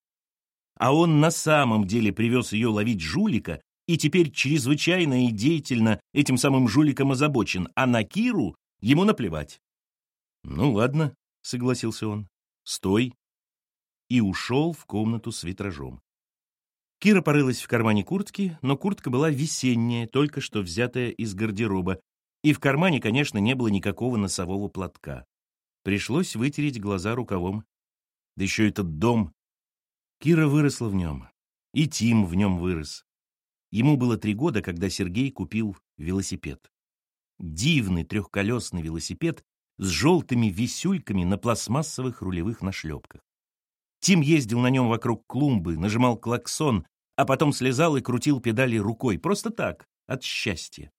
А он на самом деле привез ее ловить жулика и теперь чрезвычайно и деятельно этим самым жуликом озабочен, а на Киру ему наплевать. «Ну ладно», — согласился он, — «стой». И ушел в комнату с витражом. Кира порылась в кармане куртки, но куртка была весенняя, только что взятая из гардероба, и в кармане, конечно, не было никакого носового платка. Пришлось вытереть глаза рукавом. Да еще этот дом. Кира выросла в нем. И Тим в нем вырос. Ему было три года, когда Сергей купил велосипед. Дивный трехколесный велосипед с желтыми висюльками на пластмассовых рулевых нашлепках. Тим ездил на нем вокруг клумбы, нажимал клаксон, а потом слезал и крутил педали рукой, просто так, от счастья.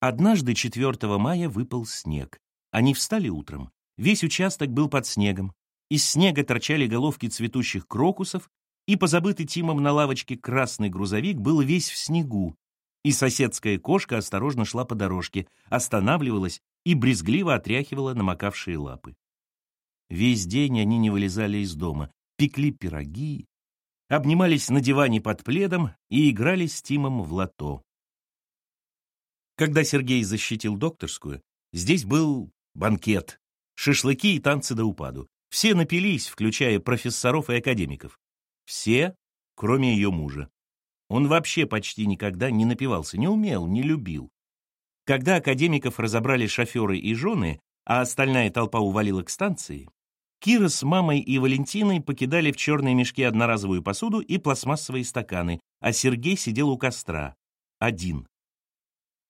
Однажды 4 мая выпал снег. Они встали утром. Весь участок был под снегом. Из снега торчали головки цветущих крокусов, и позабытый Тимом на лавочке красный грузовик был весь в снегу. И соседская кошка осторожно шла по дорожке, останавливалась и брезгливо отряхивала намокавшие лапы. Весь день они не вылезали из дома, пекли пироги, обнимались на диване под пледом и играли с Тимом в лото. Когда Сергей защитил докторскую, здесь был банкет, шашлыки и танцы до упаду. Все напились, включая профессоров и академиков. Все, кроме ее мужа. Он вообще почти никогда не напивался, не умел, не любил. Когда академиков разобрали шоферы и жены, а остальная толпа увалила к станции, Кира с мамой и Валентиной покидали в черные мешки одноразовую посуду и пластмассовые стаканы, а Сергей сидел у костра. Один.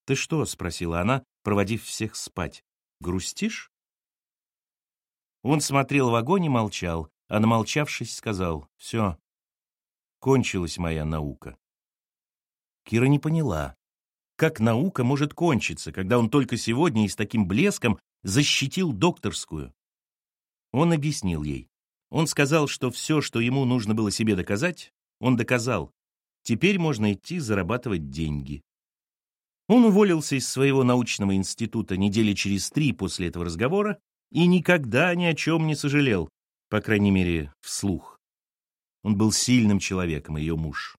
«Ты что?» — спросила она, проводив всех спать. «Грустишь?» Он смотрел в огонь и молчал, а намолчавшись сказал «Все, кончилась моя наука». Кира не поняла, как наука может кончиться, когда он только сегодня и с таким блеском защитил докторскую. Он объяснил ей. Он сказал, что все, что ему нужно было себе доказать, он доказал. Теперь можно идти зарабатывать деньги. Он уволился из своего научного института недели через три после этого разговора и никогда ни о чем не сожалел, по крайней мере, вслух. Он был сильным человеком, ее муж.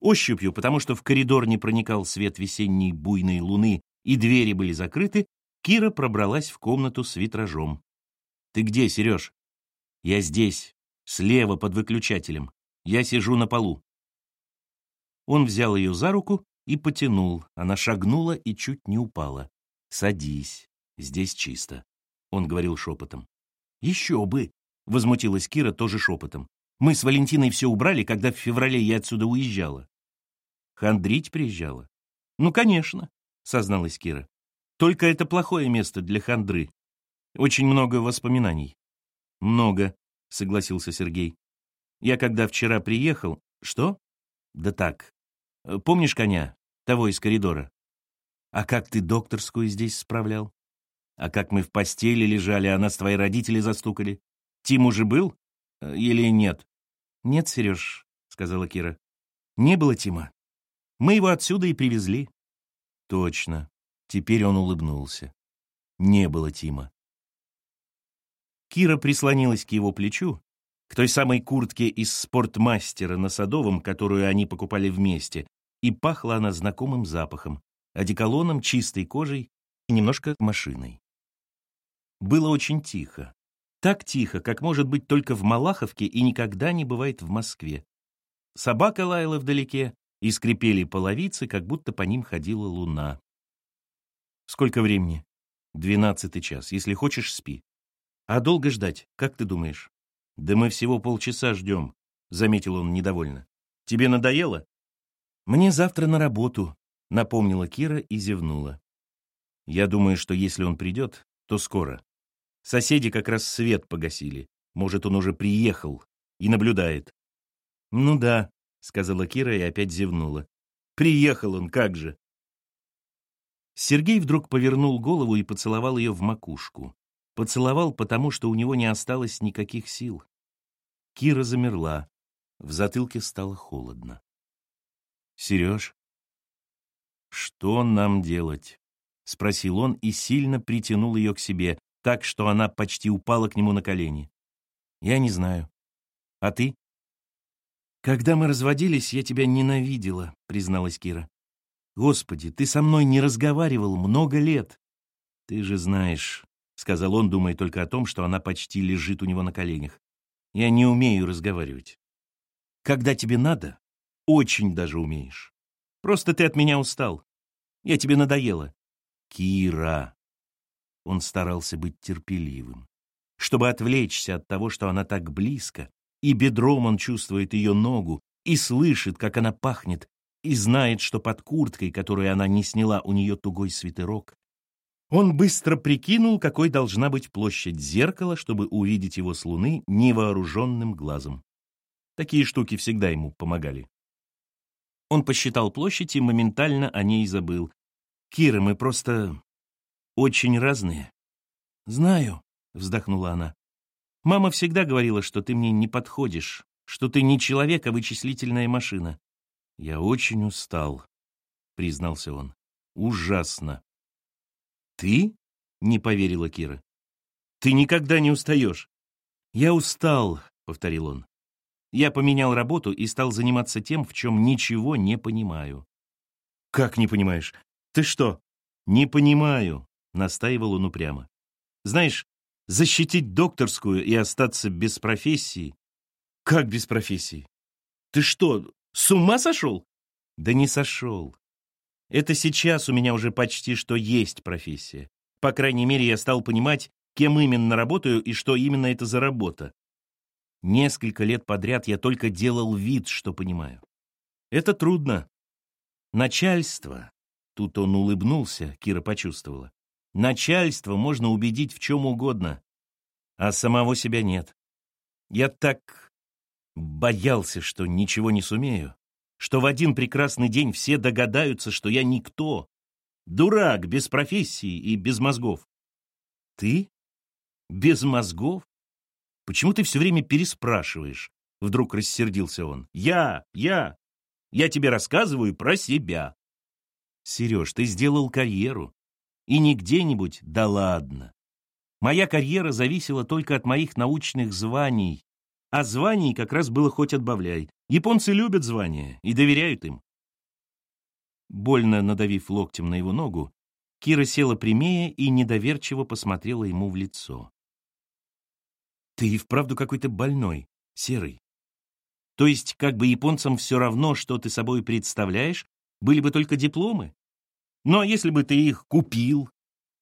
Ощупью, потому что в коридор не проникал свет весенней буйной луны и двери были закрыты, Кира пробралась в комнату с витражом. «Ты где, Сереж?» «Я здесь, слева под выключателем. Я сижу на полу». Он взял ее за руку и потянул. Она шагнула и чуть не упала. «Садись, здесь чисто», — он говорил шепотом. «Еще бы!» — возмутилась Кира тоже шепотом. «Мы с Валентиной все убрали, когда в феврале я отсюда уезжала». «Хандрить приезжала?» «Ну, конечно», — созналась Кира. «Только это плохое место для хандры. Очень много воспоминаний». «Много», — согласился Сергей. «Я когда вчера приехал...» «Что?» «Да так. Помнишь коня? Того из коридора?» «А как ты докторскую здесь справлял?» «А как мы в постели лежали, а нас твои родители застукали? Тим уже был? Или нет?» «Нет, Сереж», — сказала Кира. «Не было Тима. Мы его отсюда и привезли». «Точно». Теперь он улыбнулся. Не было Тима. Кира прислонилась к его плечу, к той самой куртке из спортмастера на Садовом, которую они покупали вместе, и пахла она знакомым запахом, одеколоном, чистой кожей и немножко машиной. Было очень тихо. Так тихо, как может быть только в Малаховке и никогда не бывает в Москве. Собака лаяла вдалеке, и скрипели половицы, как будто по ним ходила луна. Сколько времени? Двенадцатый час. Если хочешь, спи. А долго ждать, как ты думаешь? «Да мы всего полчаса ждем», — заметил он недовольно. «Тебе надоело?» «Мне завтра на работу», — напомнила Кира и зевнула. «Я думаю, что если он придет, то скоро. Соседи как раз свет погасили. Может, он уже приехал и наблюдает». «Ну да», — сказала Кира и опять зевнула. «Приехал он, как же!» Сергей вдруг повернул голову и поцеловал ее в макушку. Поцеловал, потому что у него не осталось никаких сил. Кира замерла. В затылке стало холодно. «Сереж, что нам делать?» — спросил он и сильно притянул ее к себе, так, что она почти упала к нему на колени. «Я не знаю. А ты?» «Когда мы разводились, я тебя ненавидела», — призналась Кира. «Господи, ты со мной не разговаривал много лет. Ты же знаешь, сказал он, думая только о том, что она почти лежит у него на коленях. Я не умею разговаривать. Когда тебе надо, очень даже умеешь. Просто ты от меня устал. Я тебе надоела. Кира. Он старался быть терпеливым, чтобы отвлечься от того, что она так близко, и бедром он чувствует ее ногу, и слышит, как она пахнет, и знает, что под курткой, которую она не сняла, у нее тугой свитерок, он быстро прикинул, какой должна быть площадь зеркала, чтобы увидеть его с Луны невооруженным глазом. Такие штуки всегда ему помогали. Он посчитал площадь и моментально о ней забыл. «Кира, мы просто очень разные». «Знаю», — вздохнула она. «Мама всегда говорила, что ты мне не подходишь, что ты не человек, а вычислительная машина». «Я очень устал», — признался он. «Ужасно». «Ты?» — не поверила Кира. «Ты никогда не устаешь». «Я устал», — повторил он. «Я поменял работу и стал заниматься тем, в чем ничего не понимаю». «Как не понимаешь? Ты что?» «Не понимаю», — настаивал он упрямо. «Знаешь, защитить докторскую и остаться без профессии...» «Как без профессии? Ты что, с ума сошел?» «Да не сошел. Это сейчас у меня уже почти что есть профессия. По крайней мере, я стал понимать, кем именно работаю и что именно это за работа. Несколько лет подряд я только делал вид, что понимаю. Это трудно. Начальство, тут он улыбнулся, Кира почувствовала, начальство можно убедить в чем угодно, а самого себя нет. Я так боялся, что ничего не сумею что в один прекрасный день все догадаются, что я никто, дурак, без профессии и без мозгов. Ты? Без мозгов? Почему ты все время переспрашиваешь? Вдруг рассердился он. Я, я, я тебе рассказываю про себя. Сереж, ты сделал карьеру. И не где-нибудь, да ладно. Моя карьера зависела только от моих научных званий. А званий как раз было хоть отбавляй. Японцы любят звания и доверяют им. Больно надавив локтем на его ногу, Кира села прямее и недоверчиво посмотрела ему в лицо. «Ты и вправду какой-то больной, серый. То есть, как бы японцам все равно, что ты собой представляешь, были бы только дипломы? А если бы ты их купил,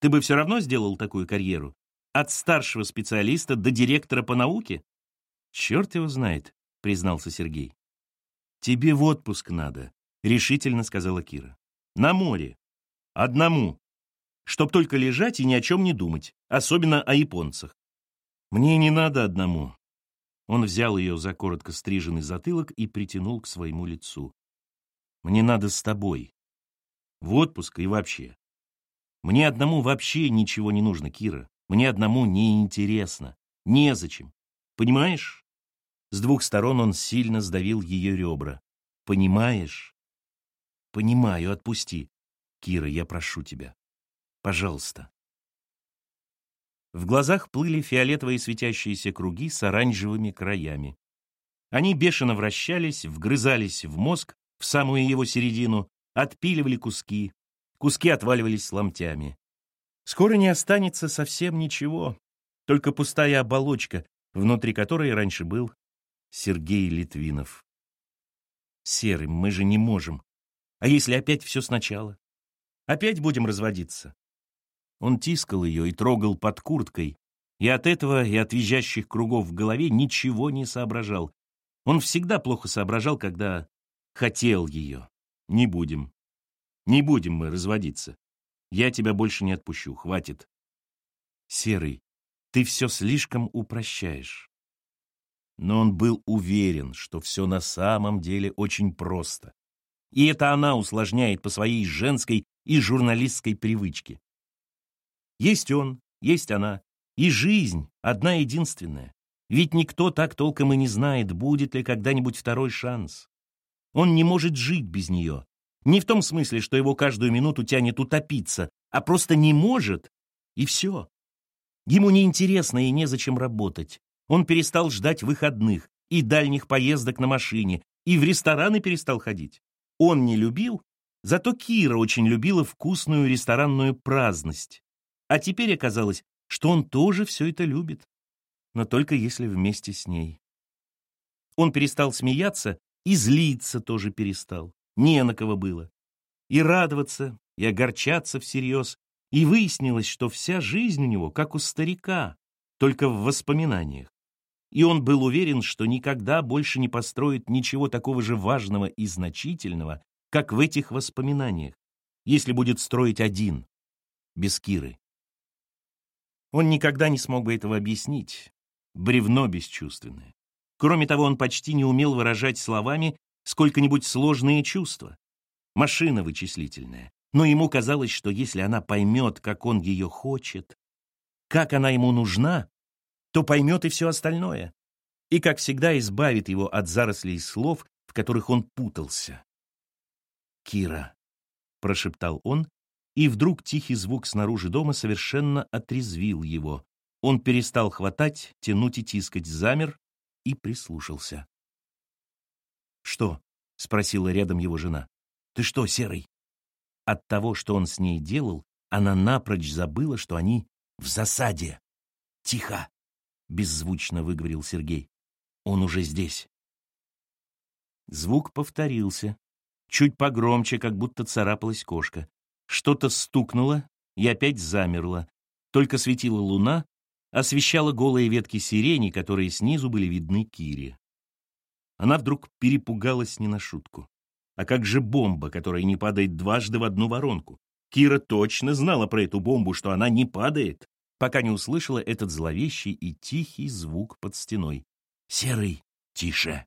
ты бы все равно сделал такую карьеру? От старшего специалиста до директора по науке? Черт его знает, признался Сергей. Тебе в отпуск надо, решительно сказала Кира. На море. Одному. Чтоб только лежать и ни о чем не думать, особенно о японцах. Мне не надо одному. Он взял ее за коротко стриженный затылок и притянул к своему лицу. Мне надо с тобой. В отпуск и вообще. Мне одному вообще ничего не нужно, Кира. Мне одному не интересно. Незачем. Понимаешь? С двух сторон он сильно сдавил ее ребра. Понимаешь? Понимаю, отпусти. Кира, я прошу тебя. Пожалуйста. В глазах плыли фиолетовые светящиеся круги с оранжевыми краями. Они бешено вращались, вгрызались в мозг, в самую его середину, отпиливали куски. Куски отваливались ломтями. Скоро не останется совсем ничего, только пустая оболочка, внутри которой раньше был Сергей Литвинов. Серый, мы же не можем. А если опять все сначала? Опять будем разводиться? Он тискал ее и трогал под курткой, и от этого, и от визжащих кругов в голове ничего не соображал. Он всегда плохо соображал, когда хотел ее. Не будем. Не будем мы разводиться. Я тебя больше не отпущу, хватит. Серый, ты все слишком упрощаешь. Но он был уверен, что все на самом деле очень просто. И это она усложняет по своей женской и журналистской привычке. Есть он, есть она, и жизнь одна единственная. Ведь никто так толком и не знает, будет ли когда-нибудь второй шанс. Он не может жить без нее. Не в том смысле, что его каждую минуту тянет утопиться, а просто не может, и все. Ему неинтересно и незачем работать. Он перестал ждать выходных и дальних поездок на машине, и в рестораны перестал ходить. Он не любил, зато Кира очень любила вкусную ресторанную праздность. А теперь оказалось, что он тоже все это любит, но только если вместе с ней. Он перестал смеяться и злиться тоже перестал. Не на кого было. И радоваться, и огорчаться всерьез. И выяснилось, что вся жизнь у него, как у старика, только в воспоминаниях. И он был уверен, что никогда больше не построит ничего такого же важного и значительного, как в этих воспоминаниях, если будет строить один, без Киры. Он никогда не смог бы этого объяснить. Бревно бесчувственное. Кроме того, он почти не умел выражать словами сколько-нибудь сложные чувства. Машина вычислительная. Но ему казалось, что если она поймет, как он ее хочет, как она ему нужна, то поймет и все остальное. И, как всегда, избавит его от зарослей слов, в которых он путался. «Кира», — прошептал он, и вдруг тихий звук снаружи дома совершенно отрезвил его. Он перестал хватать, тянуть и тискать, замер, и прислушался. «Что?» — спросила рядом его жена. «Ты что, Серый?» От того, что он с ней делал, она напрочь забыла, что они в засаде. «Тихо!» — беззвучно выговорил Сергей. «Он уже здесь». Звук повторился, чуть погромче, как будто царапалась кошка. Что-то стукнуло и опять замерло. Только светила луна, освещала голые ветки сирени, которые снизу были видны Кире. Она вдруг перепугалась не на шутку. А как же бомба, которая не падает дважды в одну воронку? Кира точно знала про эту бомбу, что она не падает, пока не услышала этот зловещий и тихий звук под стеной. «Серый, тише!»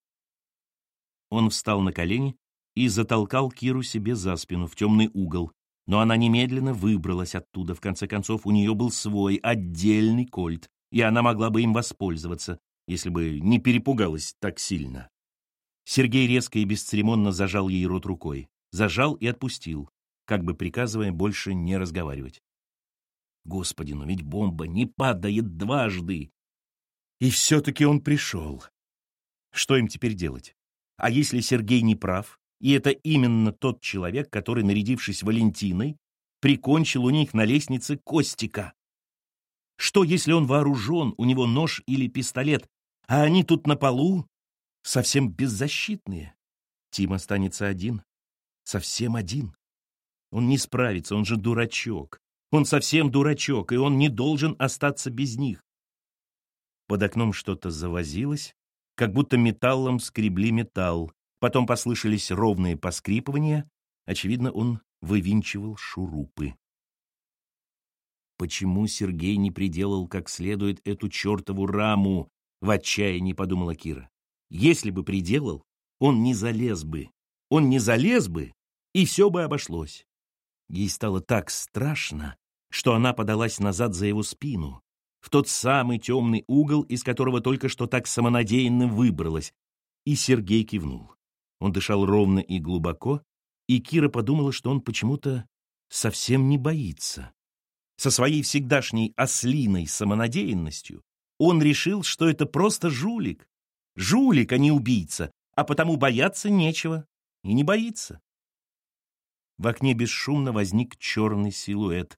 Он встал на колени и затолкал Киру себе за спину в темный угол, но она немедленно выбралась оттуда. В конце концов, у нее был свой отдельный кольт, и она могла бы им воспользоваться, если бы не перепугалась так сильно. Сергей резко и бесцеремонно зажал ей рот рукой. Зажал и отпустил. как бы приказывая больше не разговаривать. Господи, но ведь бомба не падает дважды. И все-таки он пришел. Что им теперь делать? А если Сергей не прав, и это именно тот человек, который, нарядившись Валентиной, прикончил у них на лестнице Костика? Что, если он вооружен, у него нож или пистолет, а они тут на полу совсем беззащитные? Тим останется один, совсем один. Он не справится, он же дурачок. Он совсем дурачок, и он не должен остаться без них. Под окном что-то завозилось, как будто металлом скребли металл. Потом послышались ровные поскрипывания. Очевидно, он вывинчивал шурупы. Почему Сергей не приделал как следует эту чертову раму? В отчаянии подумала Кира. Если бы приделал, он не залез бы. Он не залез бы, и все бы обошлось. Ей стало так страшно, что она подалась назад за его спину, в тот самый темный угол, из которого только что так самонадеянно выбралась, и Сергей кивнул. Он дышал ровно и глубоко, и Кира подумала, что он почему-то совсем не боится. Со своей всегдашней ослиной самонадеянностью он решил, что это просто жулик. Жулик, а не убийца, а потому бояться нечего. И не боится. В окне бесшумно возник черный силуэт.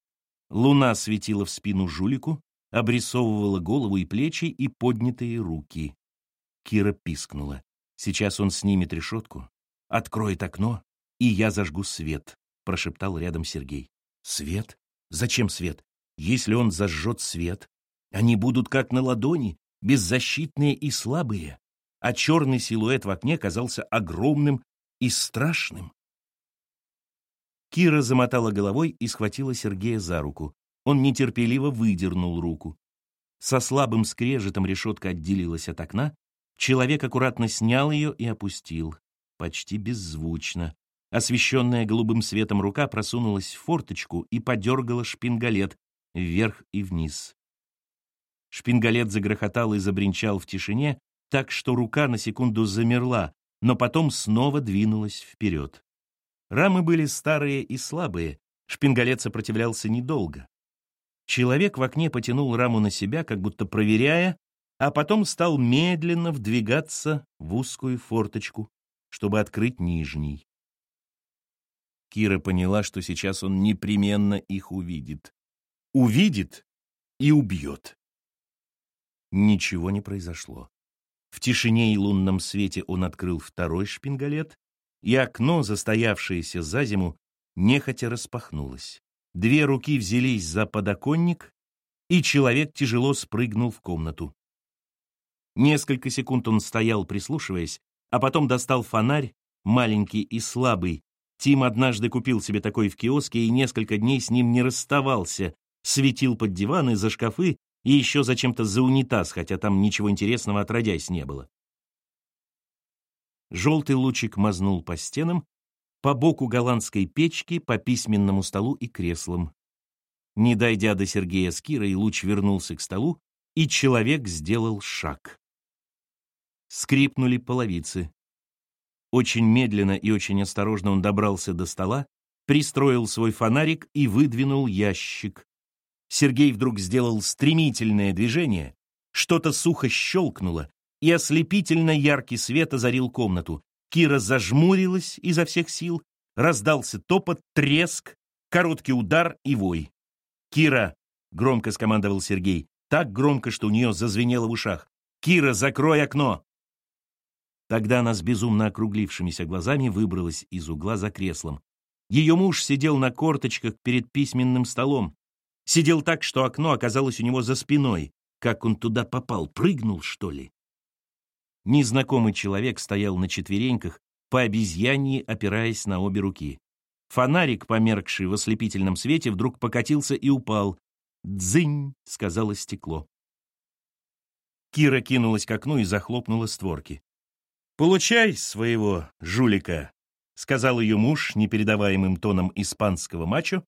Луна светила в спину жулику, обрисовывала голову и плечи и поднятые руки. Кира пискнула. Сейчас он снимет решетку, откроет окно, и я зажгу свет, прошептал рядом Сергей. Свет? Зачем свет? Если он зажжет свет, они будут как на ладони, беззащитные и слабые, а черный силуэт в окне казался огромным и страшным. Кира замотала головой и схватила Сергея за руку. Он нетерпеливо выдернул руку. Со слабым скрежетом решетка отделилась от окна. Человек аккуратно снял ее и опустил. Почти беззвучно. Освещенная голубым светом рука просунулась в форточку и подергала шпингалет вверх и вниз. Шпингалет загрохотал и забринчал в тишине, так что рука на секунду замерла, но потом снова двинулась вперед. Рамы были старые и слабые, шпингалет сопротивлялся недолго. Человек в окне потянул раму на себя, как будто проверяя, а потом стал медленно вдвигаться в узкую форточку, чтобы открыть нижний. Кира поняла, что сейчас он непременно их увидит. Увидит и убьет. Ничего не произошло. В тишине и лунном свете он открыл второй шпингалет, и окно, застоявшееся за зиму, нехотя распахнулось. Две руки взялись за подоконник, и человек тяжело спрыгнул в комнату. Несколько секунд он стоял, прислушиваясь, а потом достал фонарь, маленький и слабый. Тим однажды купил себе такой в киоске и несколько дней с ним не расставался, светил под диваны, за шкафы и еще зачем-то за унитаз, хотя там ничего интересного отродясь не было. Желтый лучик мазнул по стенам, по боку голландской печки, по письменному столу и креслам. Не дойдя до Сергея с Кирой, луч вернулся к столу, и человек сделал шаг. Скрипнули половицы. Очень медленно и очень осторожно он добрался до стола, пристроил свой фонарик и выдвинул ящик. Сергей вдруг сделал стремительное движение, что-то сухо щелкнуло, и ослепительно яркий свет озарил комнату. Кира зажмурилась изо всех сил, раздался топот, треск, короткий удар и вой. «Кира!» — громко скомандовал Сергей, так громко, что у нее зазвенело в ушах. «Кира, закрой окно!» Тогда она с безумно округлившимися глазами выбралась из угла за креслом. Ее муж сидел на корточках перед письменным столом. Сидел так, что окно оказалось у него за спиной. Как он туда попал? Прыгнул, что ли? Незнакомый человек стоял на четвереньках, по обезьяньи опираясь на обе руки. Фонарик, померкший в ослепительном свете, вдруг покатился и упал. «Дзынь!» — сказала стекло. Кира кинулась к окну и захлопнула створки. «Получай своего жулика», — сказал ее муж непередаваемым тоном испанского мачо,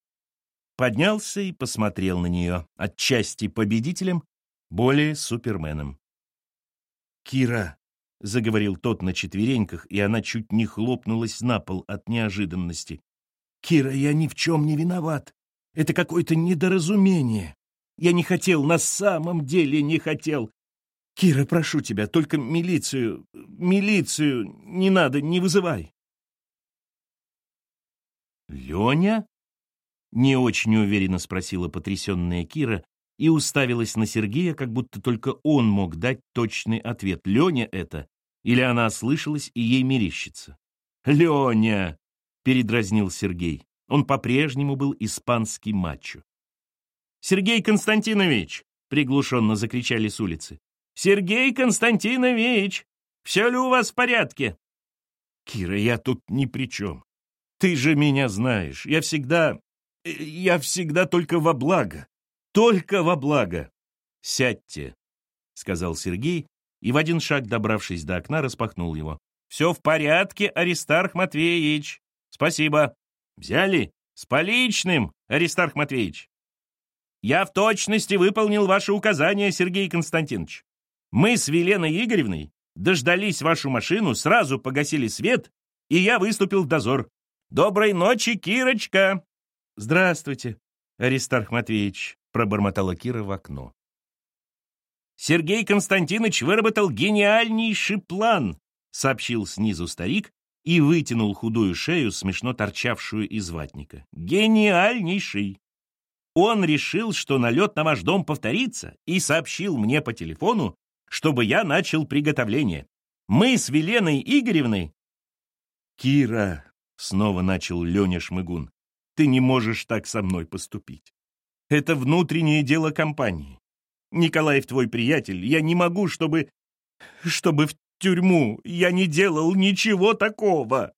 поднялся и посмотрел на нее, отчасти победителем, более суперменом. «Кира», — заговорил тот на четвереньках, и она чуть не хлопнулась на пол от неожиданности. Кира, я ни в чем не виноват. Это какое-то недоразумение. Я не хотел, на самом деле не хотел. Кира, прошу тебя, только милицию, милицию не надо, не вызывай. Леня? Не очень уверенно спросила потрясенная Кира и уставилась на Сергея, как будто только он мог дать точный ответ. Леня это? Или она ослышалась и ей мерещится? Леня! передразнил Сергей. Он по-прежнему был испанский мачо. «Сергей Константинович!» — приглушенно закричали с улицы. «Сергей Константинович! Все ли у вас в порядке?» «Кира, я тут ни при чем. Ты же меня знаешь. Я всегда... Я всегда только во благо. Только во благо. Сядьте», — сказал Сергей, и в один шаг, добравшись до окна, распахнул его. «Все в порядке, Аристарх Матвеевич. Спасибо. Взяли? С поличным, Аристарх Матвеевич. Я в точности выполнил ваше указание, Сергей Константинович. Мы с Веленой Игоревной дождались вашу машину, сразу погасили свет, и я выступил в дозор. Доброй ночи, Кирочка. Здравствуйте, Аристарх Матвеевич, пробормотала Кира в окно. Сергей Константинович выработал гениальнейший план, сообщил снизу старик и вытянул худую шею, смешно торчавшую из ватника. Гениальнейший! Он решил, что налет на ваш дом повторится, и сообщил мне по телефону, чтобы я начал приготовление. Мы с Веленой Игоревной... «Кира», — снова начал Леня Шмыгун, — «ты не можешь так со мной поступить. Это внутреннее дело компании. Николаев твой приятель, я не могу, чтобы... чтобы в тюрьму. Я не делал ничего такого.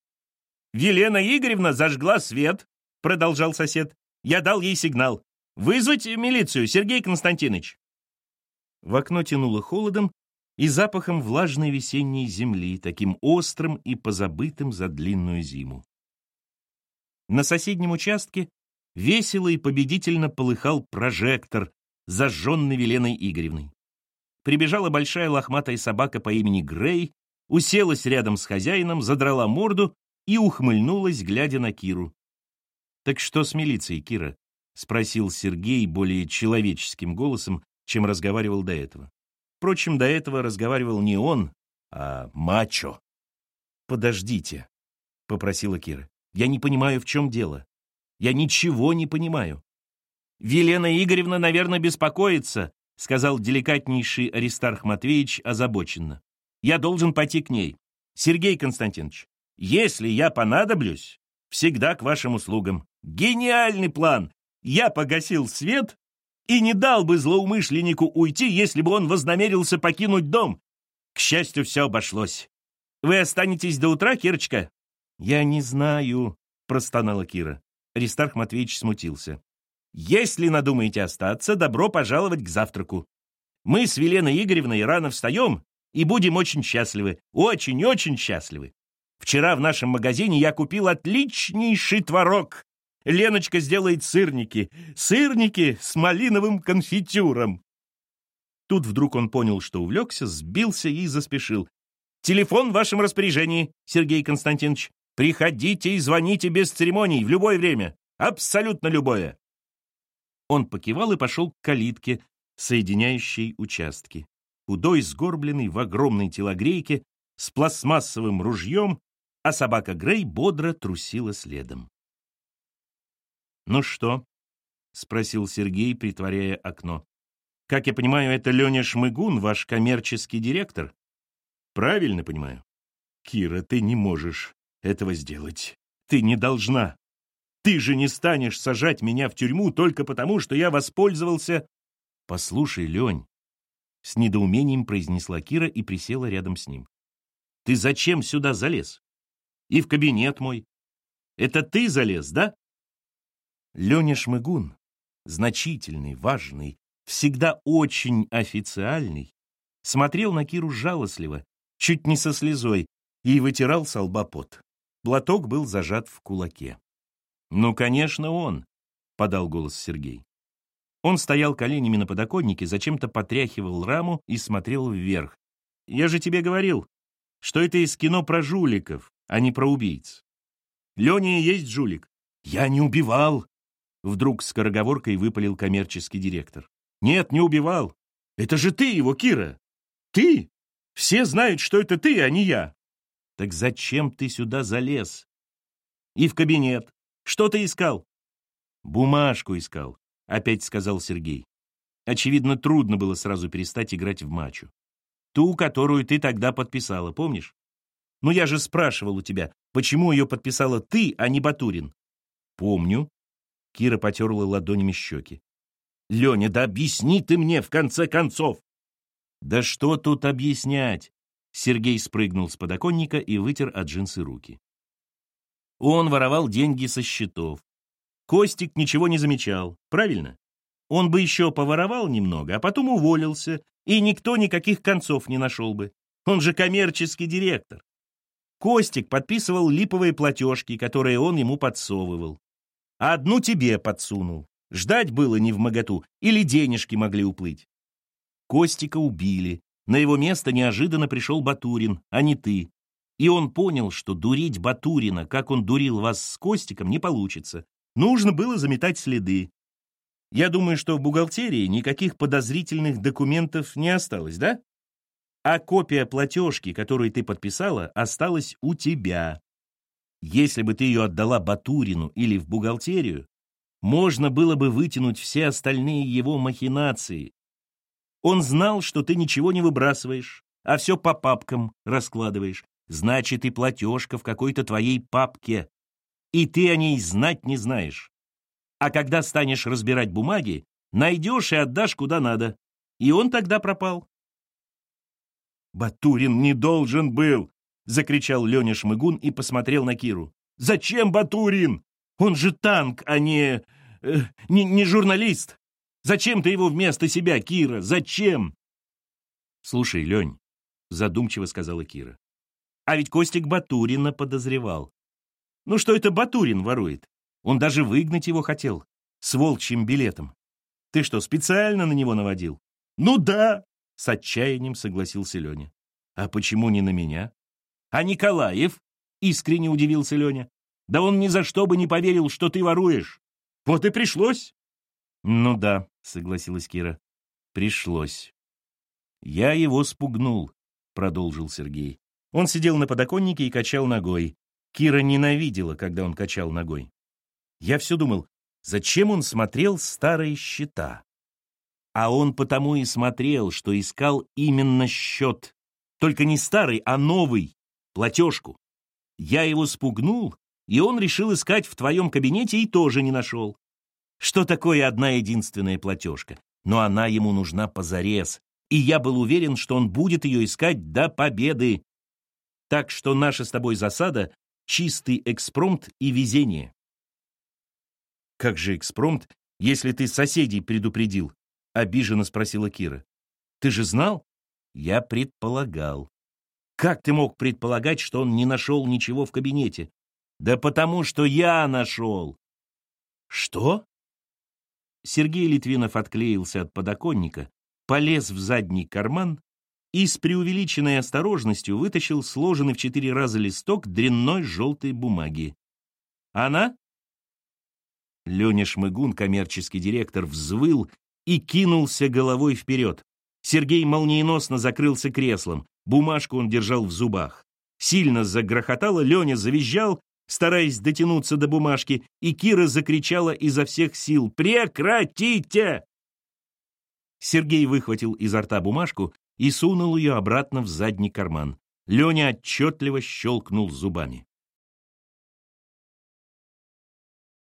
Елена Игоревна зажгла свет, продолжал сосед. Я дал ей сигнал. Вызвать милицию, Сергей Константинович. В окно тянуло холодом и запахом влажной весенней земли, таким острым и позабытым за длинную зиму. На соседнем участке весело и победительно полыхал прожектор, зажженный Веленой Игоревной прибежала большая лохматая собака по имени Грей, уселась рядом с хозяином, задрала морду и ухмыльнулась, глядя на Киру. «Так что с милицией, Кира?» — спросил Сергей более человеческим голосом, чем разговаривал до этого. Впрочем, до этого разговаривал не он, а мачо. «Подождите», — попросила Кира. «Я не понимаю, в чем дело. Я ничего не понимаю. Велена Игоревна, наверное, беспокоится, сказал деликатнейший Аристарх Матвеевич озабоченно. «Я должен пойти к ней. Сергей Константинович, если я понадоблюсь, всегда к вашим услугам. Гениальный план! Я погасил свет и не дал бы злоумышленнику уйти, если бы он вознамерился покинуть дом. К счастью, все обошлось. Вы останетесь до утра, Кирочка?» «Я не знаю», — простонала Кира. Аристарх Матвеевич смутился. Если надумаете остаться, добро пожаловать к завтраку. Мы с Веленой Игоревной рано встаем и будем очень счастливы. Очень-очень счастливы. Вчера в нашем магазине я купил отличнейший творог. Леночка сделает сырники. Сырники с малиновым конфитюром. Тут вдруг он понял, что увлекся, сбился и заспешил. «Телефон в вашем распоряжении, Сергей Константинович. Приходите и звоните без церемоний в любое время. Абсолютно любое». Он покивал и пошел к калитке, соединяющей участки. Худой, сгорбленный, в огромной телогрейке, с пластмассовым ружьем, а собака Грей бодро трусила следом. «Ну что?» — спросил Сергей, притворяя окно. «Как я понимаю, это Леня Шмыгун, ваш коммерческий директор?» «Правильно понимаю?» «Кира, ты не можешь этого сделать. Ты не должна. Ты же не станешь сажать меня в тюрьму только потому, что я воспользовался...» «Послушай, Лень», — с недоумением произнесла Кира и присела рядом с ним. «Ты зачем сюда залез? И в кабинет мой. Это ты залез, да?» Леня Шмыгун, значительный, важный, всегда очень официальный, смотрел на Киру жалостливо, чуть не со слезой, и вытирал с лба пот. Платок был зажат в кулаке. «Ну, конечно, он», — подал голос Сергей. Он стоял коленями на подоконнике, зачем-то потряхивал раму и смотрел вверх. «Я же тебе говорил, что это из кино про жуликов, а не про убийц. Леня есть жулик. Я не убивал, вдруг скороговоркой выпалил коммерческий директор. Нет, не убивал. Это же ты его, Кира. Ты? Все знают, что это ты, а не я. Так зачем ты сюда залез? И в кабинет. Что ты искал? Бумажку искал, опять сказал Сергей. Очевидно, трудно было сразу перестать играть в матчу. Ту, которую ты тогда подписала, помнишь? Ну я же спрашивал у тебя, почему ее подписала ты, а не Батурин? Помню. Кира потерла ладонями щеки. Леня, да объясни ты мне, в конце концов! Да что тут объяснять? Сергей спрыгнул с подоконника и вытер от джинсы руки. Он воровал деньги со счетов. Костик ничего не замечал, правильно? Он бы еще поворовал немного, а потом уволился, и никто никаких концов не нашел бы. Он же коммерческий директор. Костик подписывал липовые платежки, которые он ему подсовывал. А одну тебе подсунул. Ждать было не в моготу, или денежки могли уплыть. Костика убили. На его место неожиданно пришел Батурин, а не ты. И он понял, что дурить Батурина, как он дурил вас с Костиком, не получится. Нужно было заметать следы. Я думаю, что в бухгалтерии никаких подозрительных документов не осталось, да? А копия платежки, которую ты подписала, осталась у тебя. Если бы ты ее отдала Батурину или в бухгалтерию, можно было бы вытянуть все остальные его махинации. Он знал, что ты ничего не выбрасываешь, а все по папкам раскладываешь. Значит, и платежка в какой-то твоей папке. И ты о ней знать не знаешь. А когда станешь разбирать бумаги, найдешь и отдашь куда надо. И он тогда пропал. «Батурин не должен был!» — закричал Леня Шмыгун и посмотрел на Киру. «Зачем Батурин? Он же танк, а не... Э, не, не журналист. Зачем ты его вместо себя, Кира? Зачем?» «Слушай, Лень», — задумчиво сказала Кира, «а ведь Костик Батурина подозревал. Ну что это Батурин ворует? Он даже выгнать его хотел. С волчьим билетом. Ты что, специально на него наводил?» «Ну да!» — с отчаянием согласился Леня. «А почему не на меня?» «А Николаев?» — искренне удивился Леня. Да он ни за что бы не поверил, что ты воруешь. Вот и пришлось. Ну да, согласилась Кира. Пришлось. Я его спугнул, продолжил Сергей. Он сидел на подоконнике и качал ногой. Кира ненавидела, когда он качал ногой. Я все думал, зачем он смотрел старые счета? А он потому и смотрел, что искал именно счет. Только не старый, а новый, платежку. Я его спугнул, и он решил искать в твоем кабинете и тоже не нашел. Что такое одна единственная платежка? Но она ему нужна позарез, и я был уверен, что он будет ее искать до победы. Так что наша с тобой засада — чистый экспромт и везение. «Как же экспромт, если ты соседей предупредил?» — обиженно спросила Кира. «Ты же знал?» «Я предполагал». «Как ты мог предполагать, что он не нашел ничего в кабинете? Да потому что я нашел. Что? Сергей Литвинов отклеился от подоконника, полез в задний карман и с преувеличенной осторожностью вытащил сложенный в четыре раза листок дрянной желтой бумаги. Она? Леня Шмыгун, коммерческий директор, взвыл и кинулся головой вперед. Сергей молниеносно закрылся креслом, бумажку он держал в зубах. Сильно загрохотало, Леня завизжал, стараясь дотянуться до бумажки, и Кира закричала изо всех сил «Прекратите!». Сергей выхватил изо рта бумажку и сунул ее обратно в задний карман. Леня отчетливо щелкнул зубами.